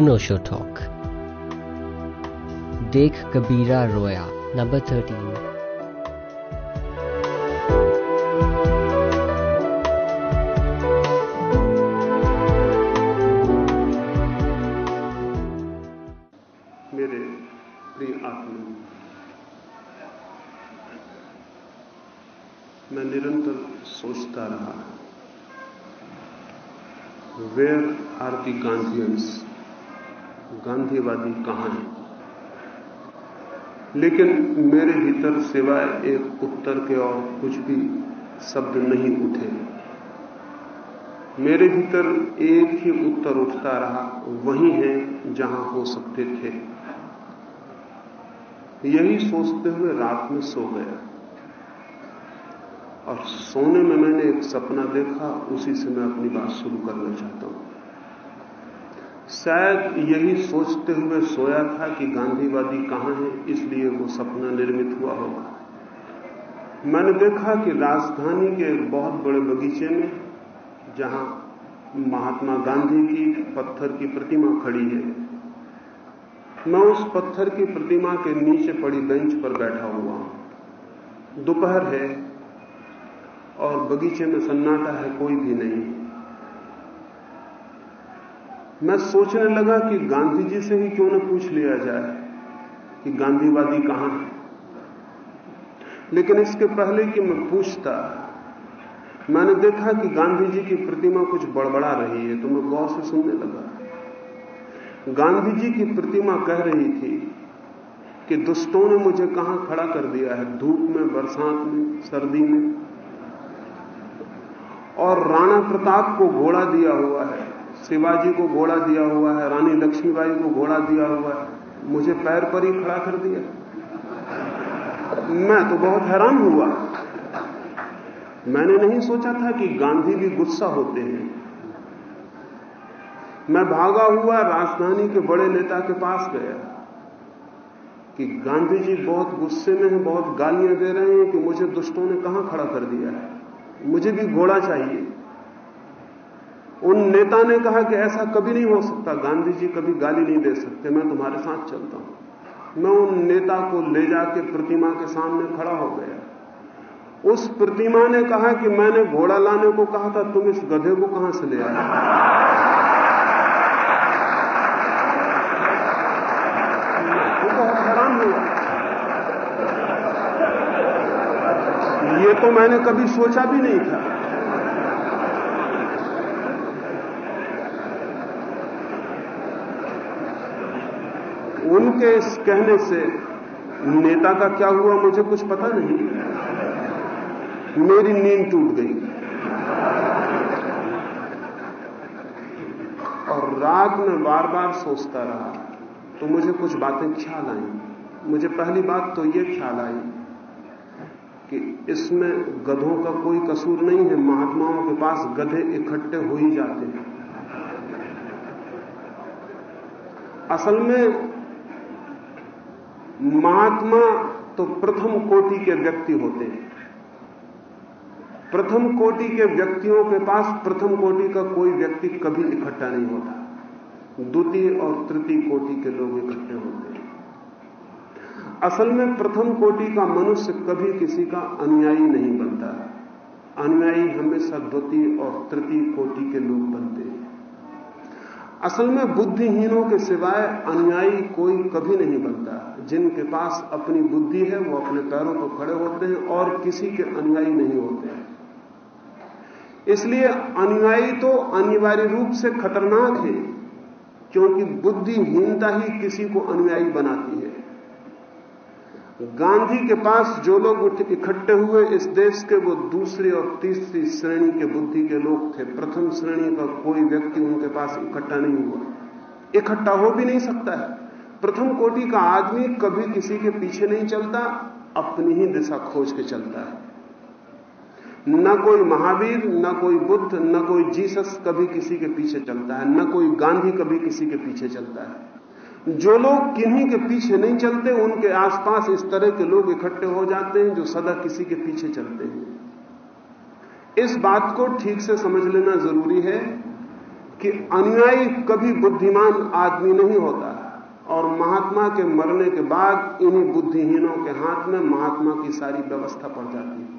अनोशो talk देख कबीरा रोया number thirteen लेकिन मेरे भीतर सिवाय एक उत्तर के और कुछ भी शब्द नहीं उठे। मेरे भीतर एक ही उत्तर उठता रहा, वही है जहाँ हो सकते थे। यही सोचते हुए रात में सो गया। और सोने में मैंने एक सपना देखा, उसी से मैं अपनी बात शुरू करना चाहता हूँ। शायद यही सोचते हुए सोया था कि गांधीवादी कहाँ है, इसलिए वो सपना निर्मित हुआ होगा। मैंने देखा कि राजधानी के एक बहुत बड़े बगीचे में, जहाँ महात्मा गांधी की पत्थर की प्रतिमा खड़ी है, मैं उस पत्थर की प्रतिमा के नीचे पड़ी बेंच पर बैठा हुआ दोपहर है और बगीचे में सन्नाटा है, कोई भी नहीं। मैं सोचने लगा कि गांधी जी से ही क्यों न पूछ लिया जाए कि गांधीवादी कहाँ है। लेकिन इसके पहले कि मैं पूछता, मैंने देखा कि गांधी जी की प्रतिमा कुछ बड़बड़ा रही है तो मैं गौर से सुनने लगा। गांधी जी की प्रतिमा कह रही थी कि दुष्टों ने मुझे कहाँ खड़ा कर दिया है, धूप में, बरसात में, सर्दी में। और राणा प्रताप को घोड़ा दिया हुआ है। शिवाजी को घोड़ा दिया हुआ है, रानी लक्ष्मीबाई को घोड़ा दिया हुआ है। मुझे पैर पर ही खड़ा कर दिया। मैं तो बहुत हैरान हुआ। मैंने नहीं सोचा था कि गांधी भी गुस्सा होते हैं। मैं भागा हुआ राजधानी के बड़े नेता के पास गया कि गांधी जी बहुत गुस्से में हैं, बहुत गालियाँ दे रहे हैं कि मुझे दुष्टों ने कहाँ खड़ा कर दिया है? मुझे भी घोड़ा चाहिए। उन नेता ने कहा कि ऐसा कभी नहीं हो सकता, गांधी जी कभी गाली नहीं दे सकते, मैं तुम्हारे साथ चलता हूँ। मैं उन नेता को ले जाके प्रतिमा के सामने खड़ा हो गया। उस प्रतिमा ने कहा कि मैंने घोड़ा लाने को कहा था, तुम इस गधे को कहाँ से ले आए? ये तो मैंने कभी सोचा भी नहीं था। उनके इस कहने से नेता का क्या हुआ मुझे कुछ पता नहीं। मेरी नींद टूट गई। और रात में बार बार सोचता रहा तो मुझे कुछ बातें ख्याल आई। मुझे पहली बात तो ये ख्याल आई कि इसमें गधों का कोई कसूर नहीं है, महात्माओं के पास गधे इकट्ठे हो ही जाते हैं। असल में महात्मा तो प्रथम कोटि के व्यक्ति होते हैं। प्रथम कोटि के व्यक्तियों के पास प्रथम कोटि का कोई व्यक्ति कभी इकट्ठा नहीं होता। द्वितीय और तृतीय कोटि के लोग इकट्ठे होते हैं। असल में प्रथम कोटि का मनुष्य कभी किसी का अनुयायी नहीं बनता। अनुयायी हमेशा द्वितीय और तृतीय कोटि के लोग बनते हैं। असल में बुद्धिहीनों के सिवाय अनुयायी कोई कभी नहीं बनता। जिनके पास अपनी बुद्धि है, वो अपने पैरों पर खड़े होते हैं और किसी के अनुयायी नहीं होते हैं। इसलिए अनुयायी तो अनिवार्य रूप से खतरनाक है, क्योंकि बुद्धिहीनता ही किसी को अनुयायी बनाती है। गांधी के पास जो लोग इकट्ठे हुए इस देश के, वो दूसरी और तीसरी श्रेणी के बुद्धि के लोग थे। प्रथम श्रेणी का कोई व्यक्ति उनके पास इकट्ठा नहीं हुआ। इकट्ठा हो भी नहीं सकता है। प्रथम कोटि का आदमी कभी किसी के पीछे नहीं चलता, अपनी ही दिशा खोज के चलता है। न कोई महावीर, न कोई बुद्ध, न कोई जीसस कभी किसी के पीछे चलता है, न कोई गांधी कभी किसी के पीछे चलता है। जो लोग किन्हीं के पीछे नहीं चलते, उनके आसपास इस तरह के लोग इकट्ठे हो जाते हैं जो सदा किसी के पीछे चलते हैं। इस बात को ठीक से समझ लेना ज़रूरी है कि अनुयायी कभी बुद्धिमान आदमी नहीं होता और महात्मा के मरने के बाद इन्हीं बुद्धिहीनों के हाथ में महात्मा की सारी व्यवस्था पड़ जाती है।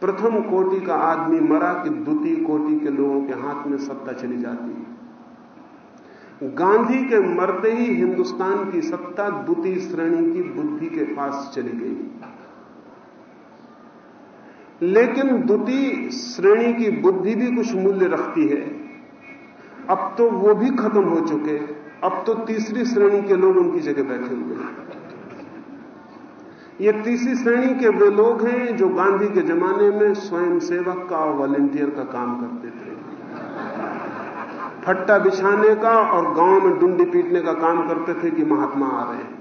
प्रथम कोटि का आदमी मरा कि द्वितीय कोटि के लोगों के हाथ में सत्ता चली जाती है। गांधी के मरते ही हिंदुस्तान की सत्ता द्वितीय श्रेणी की बुद्धि के पास चली गई। लेकिन द्वितीय श्रेणी की बुद्धि भी कुछ मूल्य रखती है। अब तो वो भी खत्म हो चुके अब तो तीसरी श्रेणी के लोग उनकी जगह बैठे हुए हैं। ये तीसरी श्रेणी के वे लोग हैं जो गांधी के जमाने में स्वयं सेवक का और वॉलेंटियर का काम करते थे। फट्टा बिछाने का और गाँव में डुंडी पीटने का काम करते थे कि महात्मा आ रहे हैं।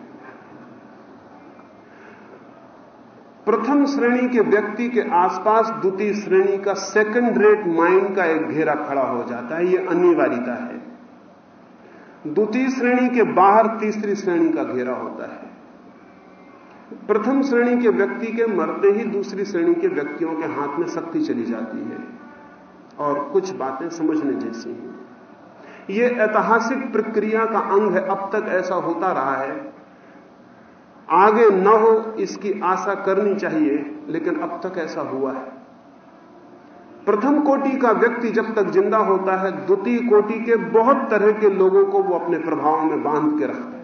प्रथम श्रेणी के व्यक्ति के आसपास द्वितीय श्रेणी का सेकंड रेट माइंड का एक घेरा खड़ा हो जाता है यह अनिवार्यता है। द्वितीय श्रेणी के बाहर तीसरी श्रेणी का घेरा होता है। प्रथम श्रेणी के व्यक्ति के मरते ही दूसरी श्रेणी के व्यक्तियों के हाथ में शक्ति चली जाती है और कुछ बातें समझने जैसी हैं। यह ऐतिहासिक प्रक्रिया का अंग है। अब तक ऐसा होता रहा है। आगे न हो, इसकी आशा करनी चाहिए, लेकिन अब तक ऐसा हुआ है। प्रथम कोटि का व्यक्ति जब तक ज़िंदा होता है, द्वितीय कोटि के बहुत तरह के लोगों को वो अपने प्रभाव में बाँध के रखता है।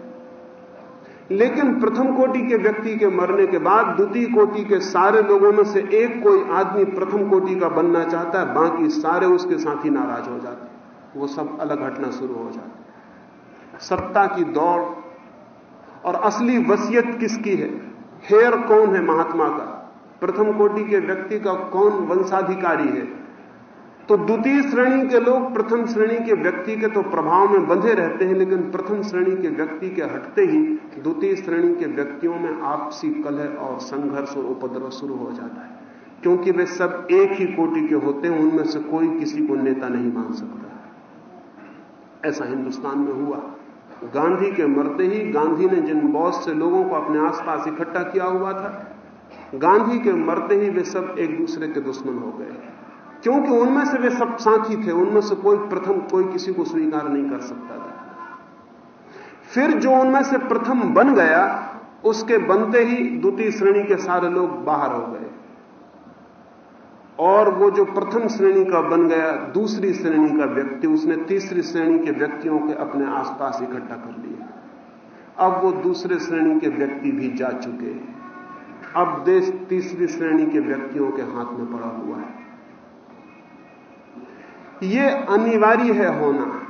लेकिन प्रथम कोटि के व्यक्ति के मरने के बाद द्वितीय कोटि के सारे लोगों में से एक कोई आदमी प्रथम कोटि का बनना चाहता है, बाकी सारे उसके साथ ही नाराज़ हो जाते वो सब अलग हटना शुरू हो जाते सत्ता की दौड़ और असली वसीयत किसकी है? हेयर कौन है महात्मा का? प्रथम कोटि के व्यक्ति का कौन वंशाधिकारी है? तो द्वितीय श्रेणी के लोग प्रथम श्रेणी के व्यक्ति के तो प्रभाव में बंधे रहते हैं, लेकिन प्रथम श्रेणी के व्यक्ति के हटते ही द्वितीय श्रेणी के व्यक्तियों में आपसी कलह और संघर्ष और उपद्रव शुरू हो जाता है। क्योंकि वे सब एक ही कोटि के होते हैं, उनमें से कोई किसी को नेता नहीं मान सकता। ऐसा हिंदुस्तान में हुआ। गांधी के मरते ही, गांधी ने जिन बहुत से लोगों को अपने आसपास इकट्ठा किया हुआ था, गांधी के मरते ही वे सब एक दूसरे के दुश्मन हो गए। क्योंकि उनमें से वे सब साथी थे, उनमें से कोई प्रथम कोई किसी को स्वीकार नहीं कर सकता था। फिर जो उनमें से प्रथम बन गया, उसके बनते ही द्वितीय श्रेणी के सारे लोग बाहर हो गए। और वो जो प्रथम श्रेणी का बन गया, दूसरी श्रेणी का व्यक्ति, उसने तीसरी श्रेणी के व्यक्तियों के अपने आसपास इकट्ठा कर लिया। अब वो दूसरे श्रेणी के व्यक्ति भी जा चुके हैं। अब देश तीसरी श्रेणी के व्यक्तियों के हाथ में पड़ा हुआ है। ये अनिवार्य है होना।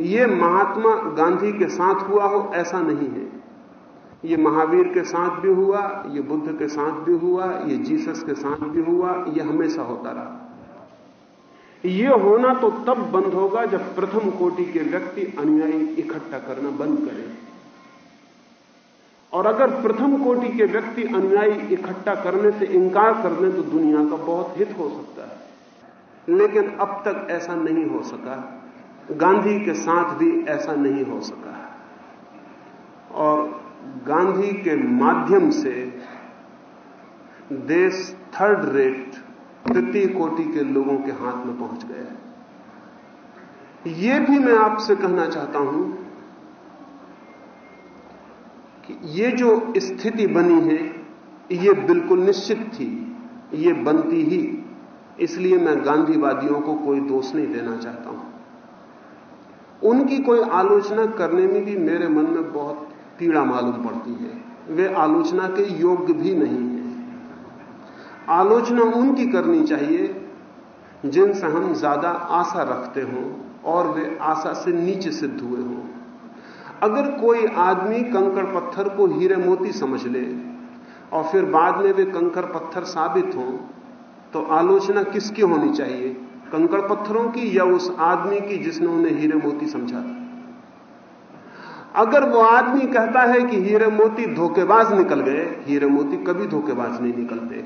ये महात्मा गांधी के साथ हुआ हो, ऐसा नहीं है। ये महावीर के साथ भी हुआ, ये बुद्ध के साथ भी हुआ, ये जीसस के साथ भी हुआ, ये हमेशा होता रहा। ये होना तो तब बंद होगा जब प्रथम कोटि के व्यक्ति अनुयायी इकट्ठा करना बंद करें। और अगर प्रथम कोटि के व्यक्ति अनुयायी इकट्ठा करने से इंकार कर दें तो दुनिया का बहुत हित हो सकता है। लेकिन अब तक ऐसा नहीं हो सका। गांधी के साथ भी ऐसा नहीं हो सका। गांधी के माध्यम से देश थर्ड रेट तृतीय कोटि के लोगों के हाथ में पहुँच गया है। यह भी मैं आपसे कहना चाहता हूँ कि ये जो स्थिति बनी है, ये बिल्कुल निश्चित थी, ये बनती ही। इसलिए मैं गांधीवादियों को कोई दोष नहीं देना चाहता हूँ। उनकी कोई आलोचना करने में भी मेरे मन में बहुत पीड़ा मालूम पड़ती है। वे आलोचना के योग्य भी नहीं है। आलोचना उनकी करनी चाहिए, जिनसे हम ज़्यादा आशा रखते हों और वे आशा से नीचे सिद्ध हुए हों। अगर कोई आदमी कंकड़ पत्थर को हीरे मोती समझ ले और फिर बाद में वे कंकड़ पत्थर साबित हों तो आलोचना किसकी होनी चाहिए? कंकड़ पत्थरों की या उस आदमी की जिसने उन्हें हीरे मोती समझा था अगर वो आदमी कहता है कि हीरे मोती धोखेबाज निकल गए, हीरे मोती कभी धोखेबाज नहीं निकलते।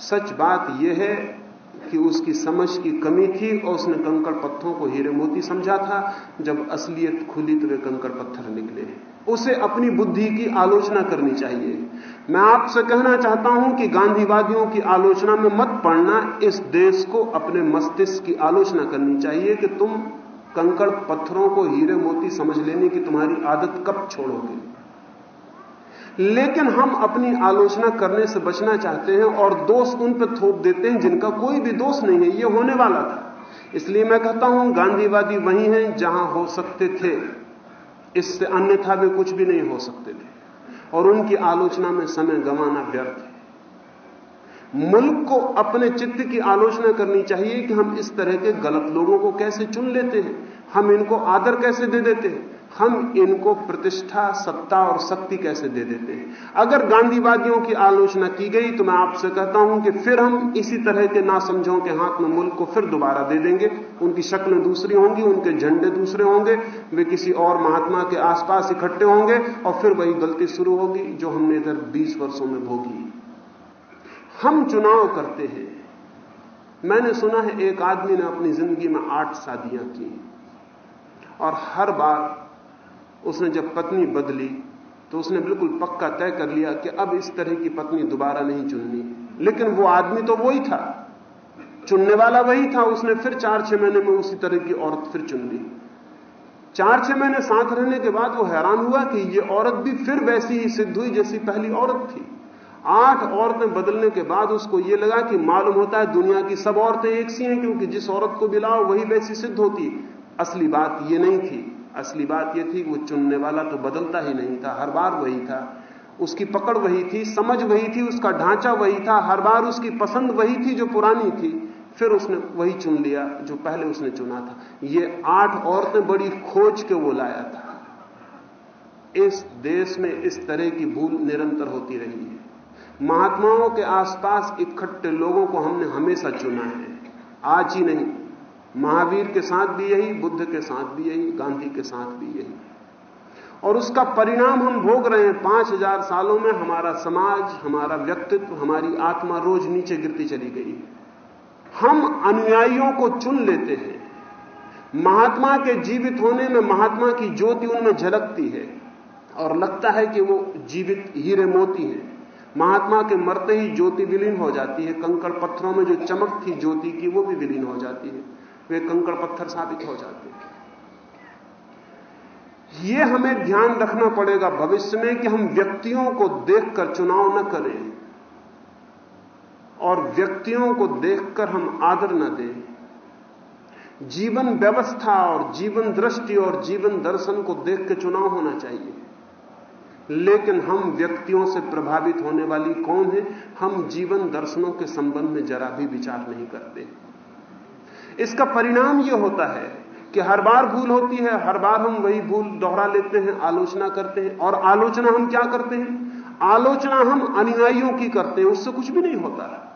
सच बात यह है कि उसकी समझ की कमी थी और उसने कंकड़ पत्थरों को हीरे मोती समझा था, जब असलियत खुली तो वे कंकड़ पत्थर निकले। उसे अपनी बुद्धि की आलोचना करनी चाहिए। मैं आपसे कहना चाहता हूँ कि गांधीवादियों की आलोचना में मत पड़ना, इस देश को अपने मस्तिष्क की आलोचना करनी चाहिए कि तुम कंकड़ पत्थरों को हीरे मोती समझ लेने की तुम्हारी आदत कब छोड़ोगे? लेकिन हम अपनी आलोचना करने से बचना चाहते हैं और दोष उन पर थोप देते हैं जिनका कोई भी दोष नहीं है यह होने वाला था। इसलिए मैं कहता हूँ, गांधीवादी वही हैं जहाँ हो सकते थे। इससे अन्यथा वे कुछ भी नहीं हो सकते थे। और उनकी आलोचना में समय गंवाना व्यर्थ है। मुल्क को अपने चित्त की आलोचना करनी चाहिए कि हम इस तरह के गलत लोगों को कैसे चुन लेते हैं? हम इनको आदर कैसे दे देते हैं? हम इनको प्रतिष्ठा, सत्ता और शक्ति कैसे दे देते हैं? अगर गांधीवादियों की आलोचना की गई तो मैं आपसे कहता हूँ कि फिर हम इसी तरह के नासमझों के हाथ में मुल्क को फिर दोबारा दे देंगे। उनकी शक्लें दूसरी होंगी, उनके झंडे दूसरे होंगे, वे किसी और महात्मा के आसपास इकट्ठे होंगे और फिर वही गलती शुरू होगी जो हमने इधर बीस वर्षों में भोगी। हम चुनाव करते हैं। मैंने सुना है एक आदमी ने अपनी ज़िंदगी में आठ शादियाँ की और हर बार उसने जब पत्नी बदली तो उसने बिल्कुल पक्का तय कर लिया कि अब इस तरह की पत्नी दोबारा नहीं चुननी। लेकिन वो आदमी तो वही था। चुनने वाला वही था। उसने फिर चार छह महीने में उसी तरह की औरत फिर चुन ली। चार छह महीने साथ रहने के बाद वो हैरान हुआ कि ये औरत भी फिर वैसी ही सिद्ध हुई जैसी पहली औरत थी। आठ औरतें बदलने के बाद उसको यह लगा कि मालूम होता है दुनिया की सब औरतें एक सी हैं, क्योंकि जिस औरत को बिलाओ वही वैसी सिद्ध होती। असली बात यह नहीं थी। असली बात यह थी, वो चुनने वाला तो बदलता ही नहीं था। हर बार वही था। उसकी पकड़ वही थी, समझ वही थी, उसका ढांचा वही था। हर बार उसकी पसंद वही थी जो पुरानी थी। फिर उसने वही चुन लिया जो पहले उसने चुना था। ये आठ औरतें बड़ी खोज के वो लाया था। इस देश में इस तरह की भूल निरंतर होती रही है। महात्माओं के आसपास इकट्ठे लोगों को हमने हमेशा चुना है। आज ही नहीं, महावीर के साथ भी यही, बुद्ध के साथ भी यही, गांधी के साथ भी यही। और उसका परिणाम हम भोग रहे हैं पाँच हज़ार सालों में, हमारा समाज, हमारा व्यक्तित्व, हमारी आत्मा रोज नीचे गिरती चली गई। हम अनुयायियों को चुन लेते हैं। महात्मा के जीवित होने में, महात्मा की ज्योति उनमें झलकती है और लगता है कि वो जीवित हीरे मोती हैं। महात्मा के मरते ही ज्योति विलीन हो जाती है। कंकड़ पत्थरों में जो चमक थी ज्योति की, वो भी विलीन हो जाती है। वे कंकड़ पत्थर साबित हो जाते हैं। ये हमें ध्यान रखना पड़ेगा भविष्य में कि हम व्यक्तियों को देखकर चुनाव न करें और व्यक्तियों को देखकर हम आदर न दें। जीवन व्यवस्था और जीवन दृष्टि और जीवन दर्शन को देख के चुनाव होना चाहिए। लेकिन हम व्यक्तियों से प्रभावित होने वाली कौन है? हम जीवन दर्शनों के संबंध में जरा भी विचार नहीं करते। इसका परिणाम यह होता है कि हर बार भूल होती है, हर बार हम वही भूल दोहरा लेते हैं, आलोचना करते हैं। और आलोचना हम क्या करते हैं? आलोचना हम अनुयायियों की करते हैं, उससे कुछ भी नहीं होता।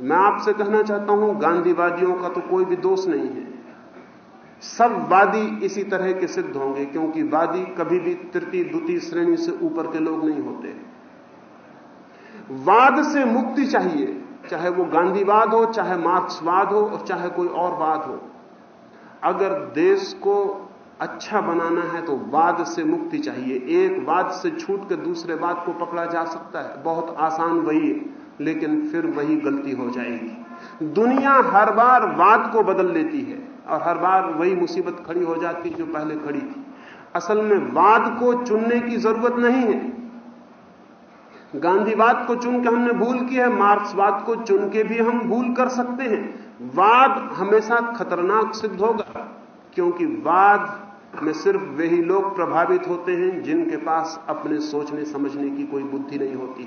मैं आपसे कहना चाहता हूँ, गांधीवादियों का तो कोई भी दोष नहीं है। सब वादी इसी तरह के सिद्ध होंगे, क्योंकि वादी कभी भी तृतीय, द्वितीय श्रेणी से ऊपर के लोग नहीं होते। वाद से मुक्ति चाहिए, चाहे वो गांधीवाद हो, चाहे मार्क्सवाद हो, और चाहे कोई और वाद हो। अगर देश को अच्छा बनाना है तो वाद से मुक्ति चाहिए। एक वाद से छूट कर दूसरे वाद को पकड़ा जा सकता है। बहुत आसान वही है, लेकिन फिर वही गलती हो जाएगी। दुनिया हर बार वाद को बदल लेती है। और हर बार वही मुसीबत खड़ी हो जाती जो पहले खड़ी थी। असल में वाद को चुनने की ज़रूरत नहीं है। गांधीवाद को चुन के हमने भूल की है मार्क्सवाद को चुन के भी हम भूल कर सकते हैं। वाद हमेशा खतरनाक सिद्ध होगा, क्योंकि वाद में सिर्फ़ वही लोग प्रभावित होते हैं जिनके पास अपने सोचने समझने की कोई बुद्धि नहीं होती।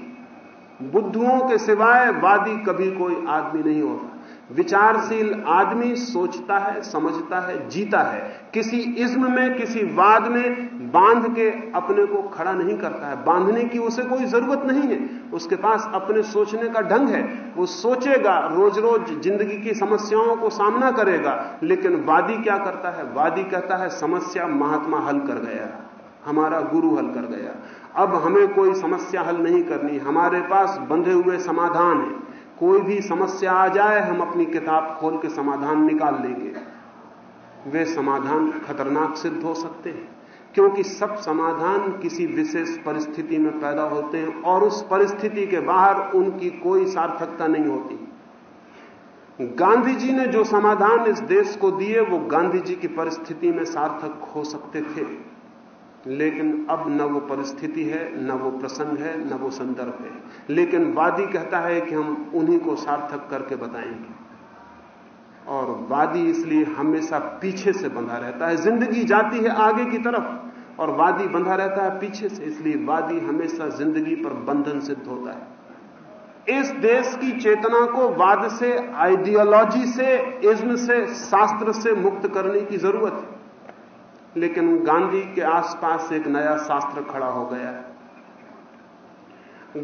बुद्धुओं के सिवाय वादी कभी कोई आदमी नहीं होता। विचारशील आदमी सोचता है, समझता है, जीता है। किसी इज्म में, किसी वाद में बाँध के अपने को खड़ा नहीं करता है। बांधने की उसे कोई ज़रूरत नहीं है। उसके पास अपने सोचने का ढंग है। वो सोचेगा रोज रोज ज़िंदगी की समस्याओं को सामना करेगा। लेकिन वादी क्या करता है? वादी कहता है, समस्या महात्मा हल कर गया। हमारा गुरु हल कर गया। अब हमें कोई समस्या हल नहीं करनी। हमारे पास बंधे हुए समाधान है। कोई भी समस्या आ जाए, हम अपनी किताब खोल के समाधान निकाल लेंगे। वे समाधान खतरनाक सिद्ध हो सकते हैं, क्योंकि सब समाधान किसी विशेष परिस्थिति में पैदा होते हैं और उस परिस्थिति के बाहर उनकी कोई सार्थकता नहीं होती। गांधी जी ने जो समाधान इस देश को दिए, वो गांधी जी की परिस्थिति में सार्थक हो सकते थे। लेकिन अब न वो परिस्थिति है, न वो प्रसंग है, न वो संदर्भ है। लेकिन वादी कहता है कि हम उन्हीं को सार्थक करके बताएँगे। और वादी इसलिए हमेशा पीछे से बंधा रहता है। ज़िंदगी जाती है आगे की तरफ़, और वादी बंधा रहता है पीछे से। इसलिए वादी हमेशा ज़िंदगी पर बंधन सिद्ध होता है। इस देश की चेतना को वाद से, आइडियोलॉजी से, इज्म से, शास्त्र से मुक्त करने की ज़रूरत है। लेकिन गांधी के आसपास एक नया शास्त्र खड़ा हो गया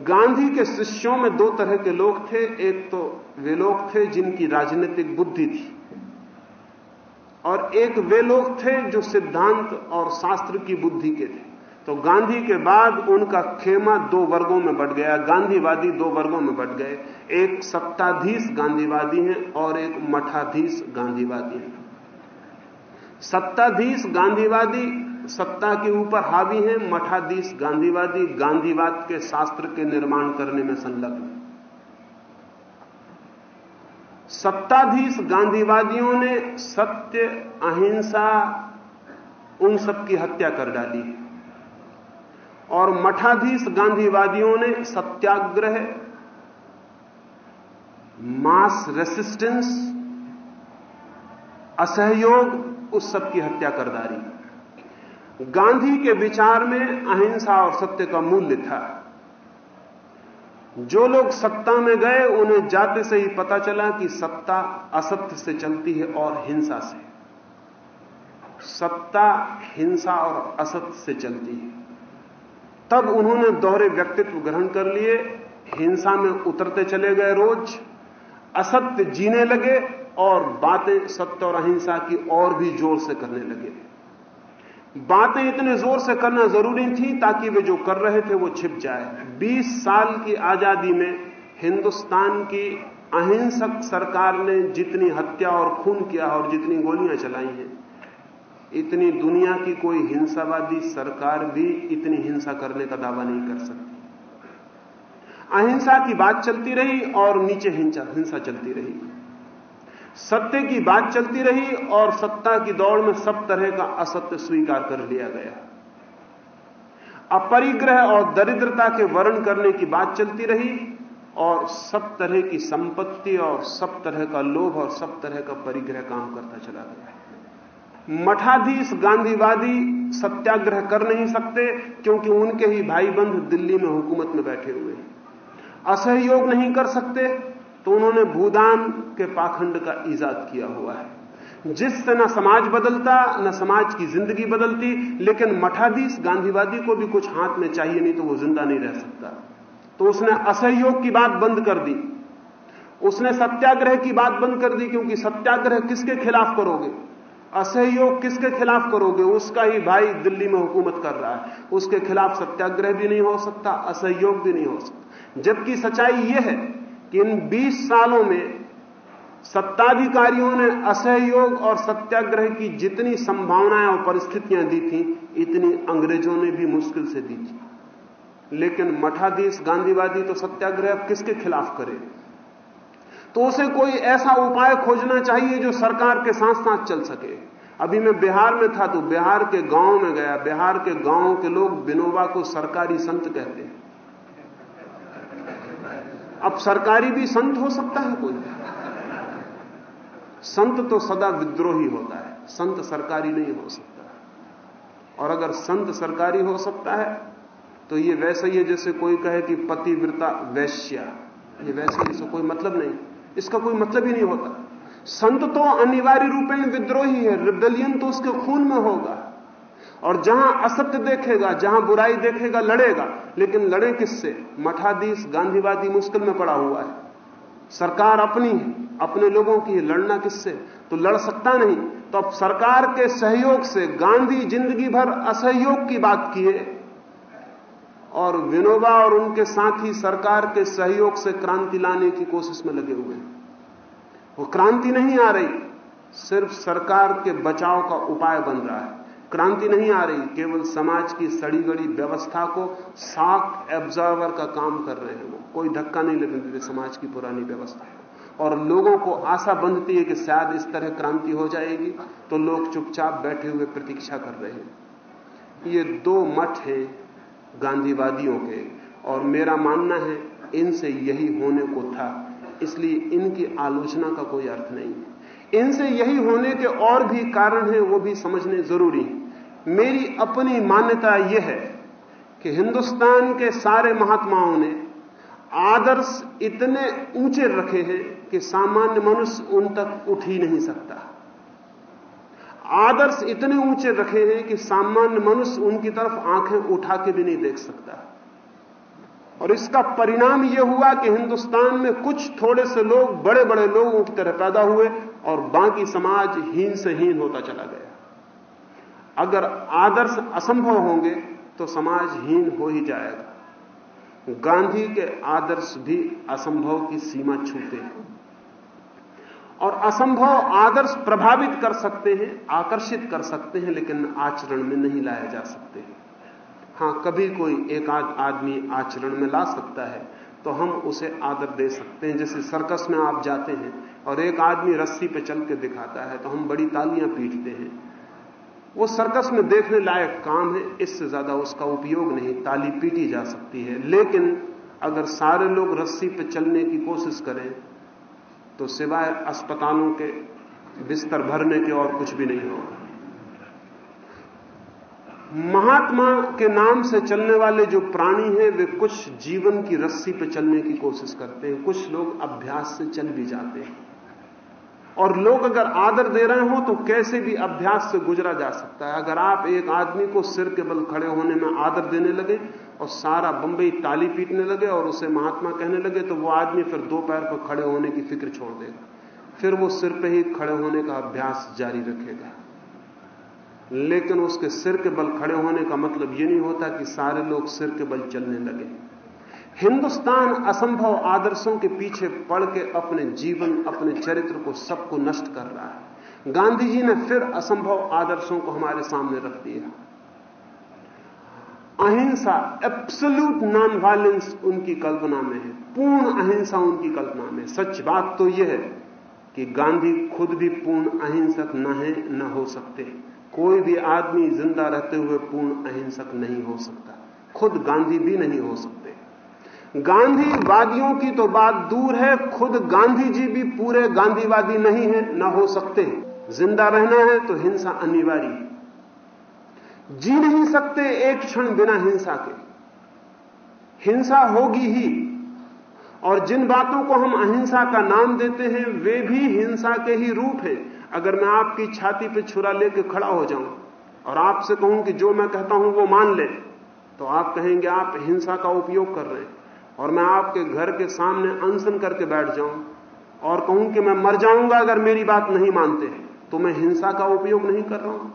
गांधी के शिष्यों में दो तरह के लोग थे। एक तो वे लोग थे जिनकी राजनीतिक बुद्धि थी और एक वे लोग थे जो सिद्धांत और शास्त्र की बुद्धि के थे। तो गांधी के बाद उनका खेमा दो वर्गों में बट गया। गांधीवादी दो वर्गों में बट गए। एक सत्ताधीश गांधीवादी हैं और एक मठाधीश गांधीवादी हैं। सत्ताधीश गांधीवादी सत्ता के ऊपर हावी हैं, मठाधीश गांधीवादी गांधीवाद के शास्त्र के निर्माण करने में संलग्न सत्ताधीश गांधीवादियों ने सत्य, अहिंसा, उन सब की हत्या कर डाली और मठाधीश गांधीवादियों ने सत्याग्रह, मास रेसिस्टेंस, असहयोग उस सब की हत्या कर डाली गांधी के विचार में अहिंसा और सत्य का मूल्य था। जो लोग सत्ता में गए, उन्हें जाते से ही पता चला कि सत्ता असत्य से चलती है और हिंसा से। सत्ता हिंसा और असत्य से चलती है। तब उन्होंने दोहरे व्यक्तित्व ग्रहण कर लिए। हिंसा में उतरते चले गए रोज। असत्य जीने लगे और बातें सत्य और अहिंसा की और भी ज़ोर से करने लगे। बातें इतने ज़ोर से करना ज़रूरी थी ताकि वे जो कर रहे थे वो छिप जाए। 20 साल की आज़ादी में हिंदुस्तान की अहिंसक सरकार ने जितनी हत्या और खून किया और जितनी गोलियाँ चलाई हैं, इतनी दुनिया की कोई हिंसावादी सरकार भी इतनी हिंसा करने का दावा नहीं कर सकती। अहिंसा की बात चलती रही और नीचे हिंसा हिंसा चलती रही। सत्य की बात चलती रही और सत्ता की दौड़ में सब तरह का असत्य स्वीकार कर लिया गया। अपरिग्रह और दरिद्रता के वर्ण करने की बात चलती रही और सब तरह की संपत्ति और सब तरह का लोभ और सब तरह का परिग्रह काम करता चला गया। मठाधीश गांधीवादी सत्याग्रह कर नहीं सकते क्योंकि उनके ही भाई बंध दिल्ली में हुकूमत में बैठे हुए हैं। असहयोग नहीं कर सकते तो उन्होंने भूदान के पाखंड का ईजाद किया हुआ है। जिससे न समाज बदलता, न समाज की ज़िंदगी बदलती, लेकिन मठाधीश गांधीवादी को भी कुछ हाथ में चाहिए, नहीं तो वो ज़िंदा नहीं रह सकता। तो उसने असहयोग की बात बंद कर दी। उसने सत्याग्रह की बात बंद कर दी, क्योंकि सत्याग्रह किसके खिलाफ करोगे? असहयोग किसके खिलाफ करोगे? उसका ही भाई दिल्ली में हुकूमत कर रहा है। उसके खिलाफ सत्याग्रह भी नहीं हो सकता, असहयोग भी नहीं हो सकता। जबकि सच्चाई यह है कि इन 20 सालों में सत्ताधिकारियों ने असहयोग और सत्याग्रह की जितनी संभावनाएँ और परिस्थितियाँ दी थी, इतनी अंग्रेज़ों ने भी मुश्किल से दी थी। लेकिन मठाधीश गांधीवादी तो सत्याग्रह किसके खिलाफ करे? तो उसे कोई ऐसा उपाय खोजना चाहिए जो सरकार के साथ साथ चल सके। अभी मैं बिहार में था तो बिहार के गाँव में गया। बिहार के गाँव के लोग बिनोबा को सरकारी संत कहते हैं। अब सरकारी भी संत हो सकता है कोई। संत तो सदा विद्रोही होता है, संत सरकारी नहीं हो सकता। और अगर संत सरकारी हो सकता है तो ये वैसे ही है जैसे कोई कहे कि पतिव्रता वैश्या। ये वैसे इसका कोई मतलब नहीं। इसका कोई मतलब ही नहीं होता। संत तो अनिवार्य रूपेण विद्रोही है, रिबेलियन तो उसके खून में होगा। और जहाँ असत्य देखेगा, जहाँ बुराई देखेगा, लड़ेगा। लेकिन लड़े किससे? मठाधीश, गांधीवादी मुश्किल में पड़ा हुआ है। सरकार अपनी है, अपने लोगों की लड़ना किससे? तो लड़ सकता नहीं। तो अब सरकार के सहयोग से गांधी ज़िंदगी भर असहयोग की बात किए। और विनोबा और उनके साथ ही सरकार के सहयोग से क्रांति लाने की कोशिश में लगे हुए वो क्रांति नहीं आ रही, सिर्फ़ सरकार के बचाव का उपाय बन रहा है। क्रांति नहीं आ रही, केवल समाज की सड़ी गड़ी व्यवस्था को साफ़ एब्जॉर्वर का काम कर रहे हैं वो। कोई धक्का नहीं लगने देते समाज की पुरानी व्यवस्था और लोगों को आशा बंधती है कि शायद इस तरह क्रांति हो जाएगी तो लोग चुपचाप बैठे हुए प्रतीक्षा कर रहे हैं। ये दो मठ हैं गांधीवादियों के, और मेरा मानना है इनसे यही होने को था। इसलिए इनकी आलोचना का कोई अर्थ नहीं है। इनसे यही होने के और भी कारण हैं, वो भी समझने ज़रूरी है। मेरी अपनी मान्यता यह है कि हिंदुस्तान के सारे महात्माओं ने आदर्श इतने ऊँचे रखे हैं कि सामान्य मनुष्य उन तक उठ ही नहीं सकता। आदर्श इतने ऊँचे रखे हैं कि सामान्य मनुष्य उनकी तरफ़ आँखें उठा के भी नहीं देख सकता। और इसका परिणाम यह हुआ कि हिंदुस्तान में कुछ थोड़े से लोग बड़े बड़े लोगों की तरह पैदा हुए और बाकी समाज हीन से हीन होता चला गया। अगर आदर्श असंभव होंगे तो समाज हीन हो ही जाएगा। गांधी के आदर्श भी असंभव की सीमा छूते हैं। और असंभव आदर्श प्रभावित कर सकते हैं, आकर्षित कर सकते हैं, लेकिन आचरण में नहीं लाए जा सकते हाँ। कभी कोई एक आध आदमी आचरण में ला सकता है तो हम उसे आदर दे सकते हैं। जैसे सर्कस में आप जाते हैं और एक आदमी रस्सी पे चल के दिखाता है तो हम बड़ी तालियाँ पीटते हैं। वो सर्कस में देखने लायक काम है, इससे ज़्यादा उसका उपयोग नहीं, ताली पीटी जा सकती है। लेकिन अगर सारे लोग रस्सी पर चलने की कोशिश करें तो सिवाय अस्पतालों के बिस्तर भरने के और कुछ भी नहीं होगा। महात्मा के नाम से चलने वाले जो प्राणी हैं, वे कुछ जीवन की रस्सी पर चलने की कोशिश करते हैं। कुछ लोग अभ्यास से चल भी जाते हैं। और लोग अगर आदर दे रहे हो तो कैसे भी अभ्यास से गुजरा जा सकता है। अगर आप एक आदमी को सिर के बल खड़े होने में आदर देने लगे और सारा बंबई ताली पीटने लगे और उसे महात्मा कहने लगे तो वो आदमी फिर दो पैर पर खड़े होने की फ़िक्र छोड़ देगा। फिर वो सिर पे ही खड़े होने का अभ्यास जारी रखेगा। लेकिन उसके सिर के बल खड़े होने का मतलब यह नहीं होता कि सारे लोग सिर के बल चलने लगे। हिंदुस्तान असंभव आदर्शों के पीछे पड़ के अपने जीवन, अपने चरित्र को सबको नष्ट कर रहा है। गांधी जी ने फिर असंभव आदर्शों को हमारे सामने रख दिया। अहिंसा एब्सोल्यूट नॉन वायलेंस उनकी कल्पना में है। पूर्ण अहिंसा उनकी कल्पना में सच बात तो यह है कि गांधी खुद भी पूर्ण अहिंसक न है, न हो सकते। कोई भी आदमी ज़िंदा रहते हुए पूर्ण अहिंसक नहीं हो सकता। खुद गांधी भी नहीं हो सकते। गांधीवादियों की तो बात दूर है, खुद गांधी जी भी पूरे गांधीवादी नहीं है, न हो सकते। ज़िंदा रहना है तो हिंसा अनिवार्य है। जी नहीं सकते एक क्षण बिना हिंसा के। हिंसा होगी ही। और जिन बातों को हम अहिंसा का नाम देते हैं, वे भी हिंसा के ही रूप हैं। अगर मैं आपकी छाती पर छुरा लेकर खड़ा हो जाऊँ, और आपसे कहूँ कि जो मैं कहता हूँ वो मान ले तो आप कहेंगे, आप हिंसा का उपयोग कर रहे हैं। और मैं आपके घर के सामने अनशन करके बैठ जाऊँ और कहूँ कि मैं मर जाऊँगा अगर मेरी बात नहीं मानते तो मैं हिंसा का उपयोग नहीं कर रहा हूँ।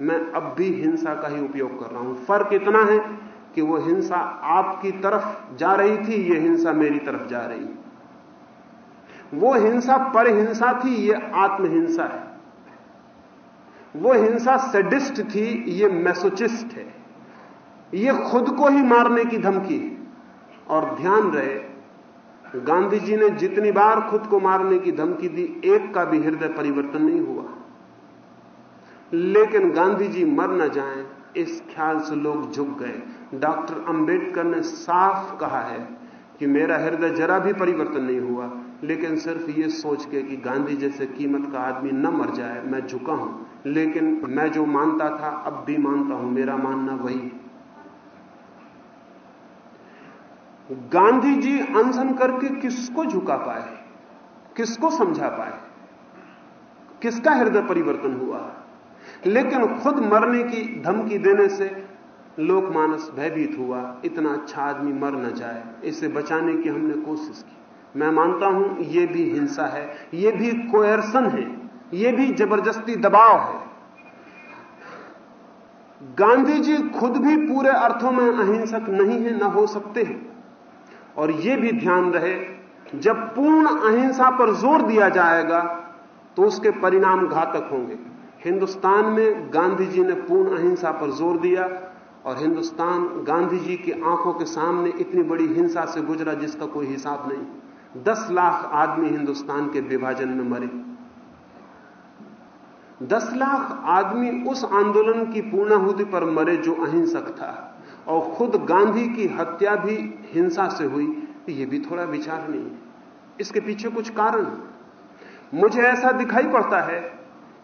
मैं अब भी हिंसा का ही उपयोग कर रहा हूँ। फ़र्क इतना है कि वो हिंसा आपकी तरफ़ जा रही थी, ये हिंसा मेरी तरफ़ जा रही वो हिंसा पर हिंसा थी, ये आत्महिंसा है। वो हिंसा सेडिस्ट थी, ये मैसोचिस्ट है। ये खुद को ही मारने की धमकी है। और ध्यान रहे, गांधी जी ने जितनी बार खुद को मारने की धमकी दी, एक का भी हृदय परिवर्तन नहीं हुआ। लेकिन गांधी जी मर न जाएँ, इस ख्याल से लोग झुक गए। डॉक्टर अंबेडकर ने साफ़ कहा है कि मेरा हृदय जरा भी परिवर्तन नहीं हुआ, लेकिन सिर्फ़ ये सोच के कि गांधी जैसे कीमत का आदमी न मर जाए, मैं झुका हूँ। लेकिन मैं जो मानता था, अब भी मानता हूँ, मेरा मानना वही है। गांधी जी अनशन करके किसको झुका पाए? किसको समझा पाए? किसका हृदय परिवर्तन हुआ? लेकिन खुद मरने की धमकी देने से लोकमानस भयभीत हुआ, इतना अच्छा आदमी मर न जाए, इसे बचाने की हमने कोशिश की। मैं मानता हूँ यह भी हिंसा है यह भी कोयर्सन है यह भी ज़बरदस्ती दबाव है। गांधी जी खुद भी पूरे अर्थों में अहिंसक नहीं है, न हो सकते हैं। और यह भी ध्यान रहे, जब पूर्ण अहिंसा पर ज़ोर दिया जाएगा तो उसके परिणाम घातक होंगे। हिंदुस्तान में गांधी जी ने पूर्ण अहिंसा पर ज़ोर दिया, और हिंदुस्तान गांधी जी की आँखों के सामने इतनी बड़ी हिंसा से गुजरा जिसका कोई हिसाब नहीं। दस लाख आदमी हिंदुस्तान के विभाजन में मरे। दस लाख आदमी उस आंदोलन की पूर्णाहुति पर मरे जो अहिंसक था। और खुद गांधी की हत्या भी हिंसा से हुई, ये भी थोड़ा विचार नहीं है। इसके पीछे कुछ कारण मुझे ऐसा दिखाई पड़ता है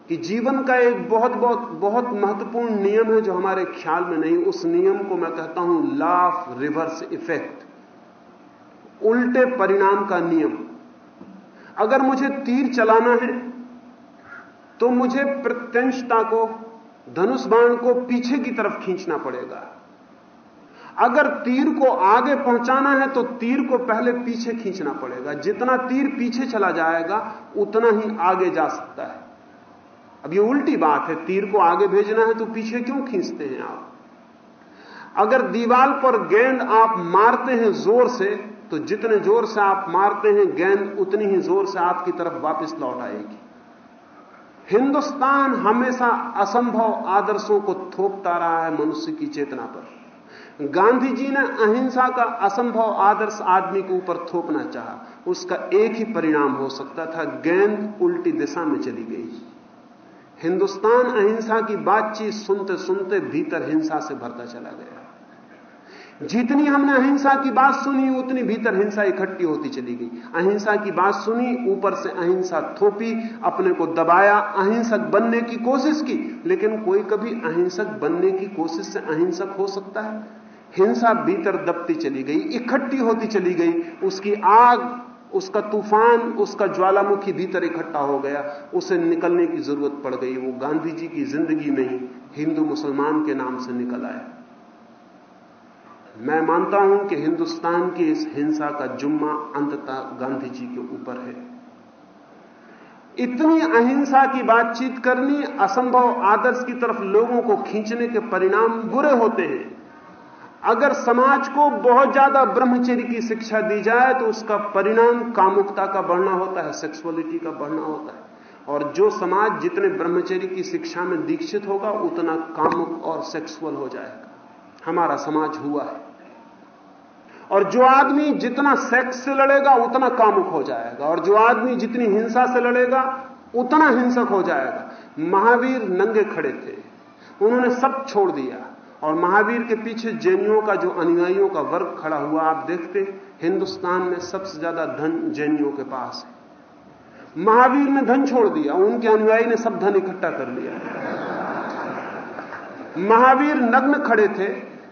कि जीवन का एक बहुत बहुत बहुत महत्वपूर्ण नियम है जो हमारे ख्याल में नहीं। उस नियम को मैं कहता हूँ लाफ रिवर्स इफ़ेक्ट उल्टे परिणाम का नियम। अगर मुझे तीर चलाना है तो मुझे प्रत्यंशता को, धनुष बाण को पीछे की तरफ़ खींचना पड़ेगा। अगर तीर को आगे पहुंचाना है तो तीर को पहले पीछे खींचना पड़ेगा। जितना तीर पीछे चला जाएगा, उतना ही आगे जा सकता है। अब ये उल्टी बात है, तीर को आगे भेजना है तो पीछे क्यों खींचते हैं आप? अगर दीवाल पर गेंद आप मारते हैं ज़ोर से तो जितने ज़ोर से आप मारते हैं, गेंद उतनी ही ज़ोर से आपकी तरफ़ वापस लौट आएगी। हिंदुस्तान हमेशा असंभव आदर्शों को थोपता रहा है मनुष्य की चेतना पर। गांधी जी ने अहिंसा का असंभव आदर्श आदमी के ऊपर थोपना चाहा। उसका एक ही परिणाम हो सकता था, गेंद उल्टी दिशा में चली गई। हिंदुस्तान अहिंसा की बातचीत सुनते सुनते भीतर हिंसा से भरता चला गया। जितनी हमने अहिंसा की बात सुनी, उतनी भीतर हिंसा इकट्ठी होती चली गई। अहिंसा की बात सुनी, ऊपर से अहिंसा थोपी, अपने को दबाया, अहिंसक बनने की कोशिश की। लेकिन कोई कभी अहिंसक बनने की कोशिश से अहिंसक हो सकता है? हिंसा भीतर दबती चली गई, इकट्ठी होती चली गई। उसकी आग, उसका तूफ़ान, उसका ज्वालामुखी भीतर इकट्ठा हो गया। उसे निकलने की ज़रूरत पड़ गई। वो गांधी जी की ज़िंदगी में ही हिंदू मुसलमान के नाम से निकल आया। मैं मानता हूँ कि हिंदुस्तान की इस हिंसा का जुम्मा अंततः गांधी जी के ऊपर है। इतनी अहिंसा की बातचीत करनी असंभव आदर्श की तरफ़ लोगों को खींचने के परिणाम बुरे होते हैं। अगर समाज को बहुत ज़्यादा ब्रह्मचर्य की शिक्षा दी जाए तो उसका परिणाम कामुकता का बढ़ना होता है सेक्सुअलिटी का बढ़ना होता है। और जो समाज जितने ब्रह्मचर्य की शिक्षा में दीक्षित होगा, उतना कामुक और सेक्सुअल हो जाएगा। हमारा समाज हुआ है। और जो आदमी जितना सेक्स से लड़ेगा, उतना कामुक हो जाएगा। और जो आदमी जितनी हिंसा से लड़ेगा, उतना हिंसक हो जाएगा। महावीर नंगे खड़े थे। उन्होंने सब छोड़ दिया। और महावीर के पीछे जैनियों का जो अनुयायियों का वर्ग खड़ा हुआ, आप देखते हिंदुस्तान में सबसे ज़्यादा धन जैनियों के पास है। महावीर ने धन छोड़ दिया, उनके अनुयायी ने सब धन इकट्ठा कर लिया। महावीर नग्न खड़े थे,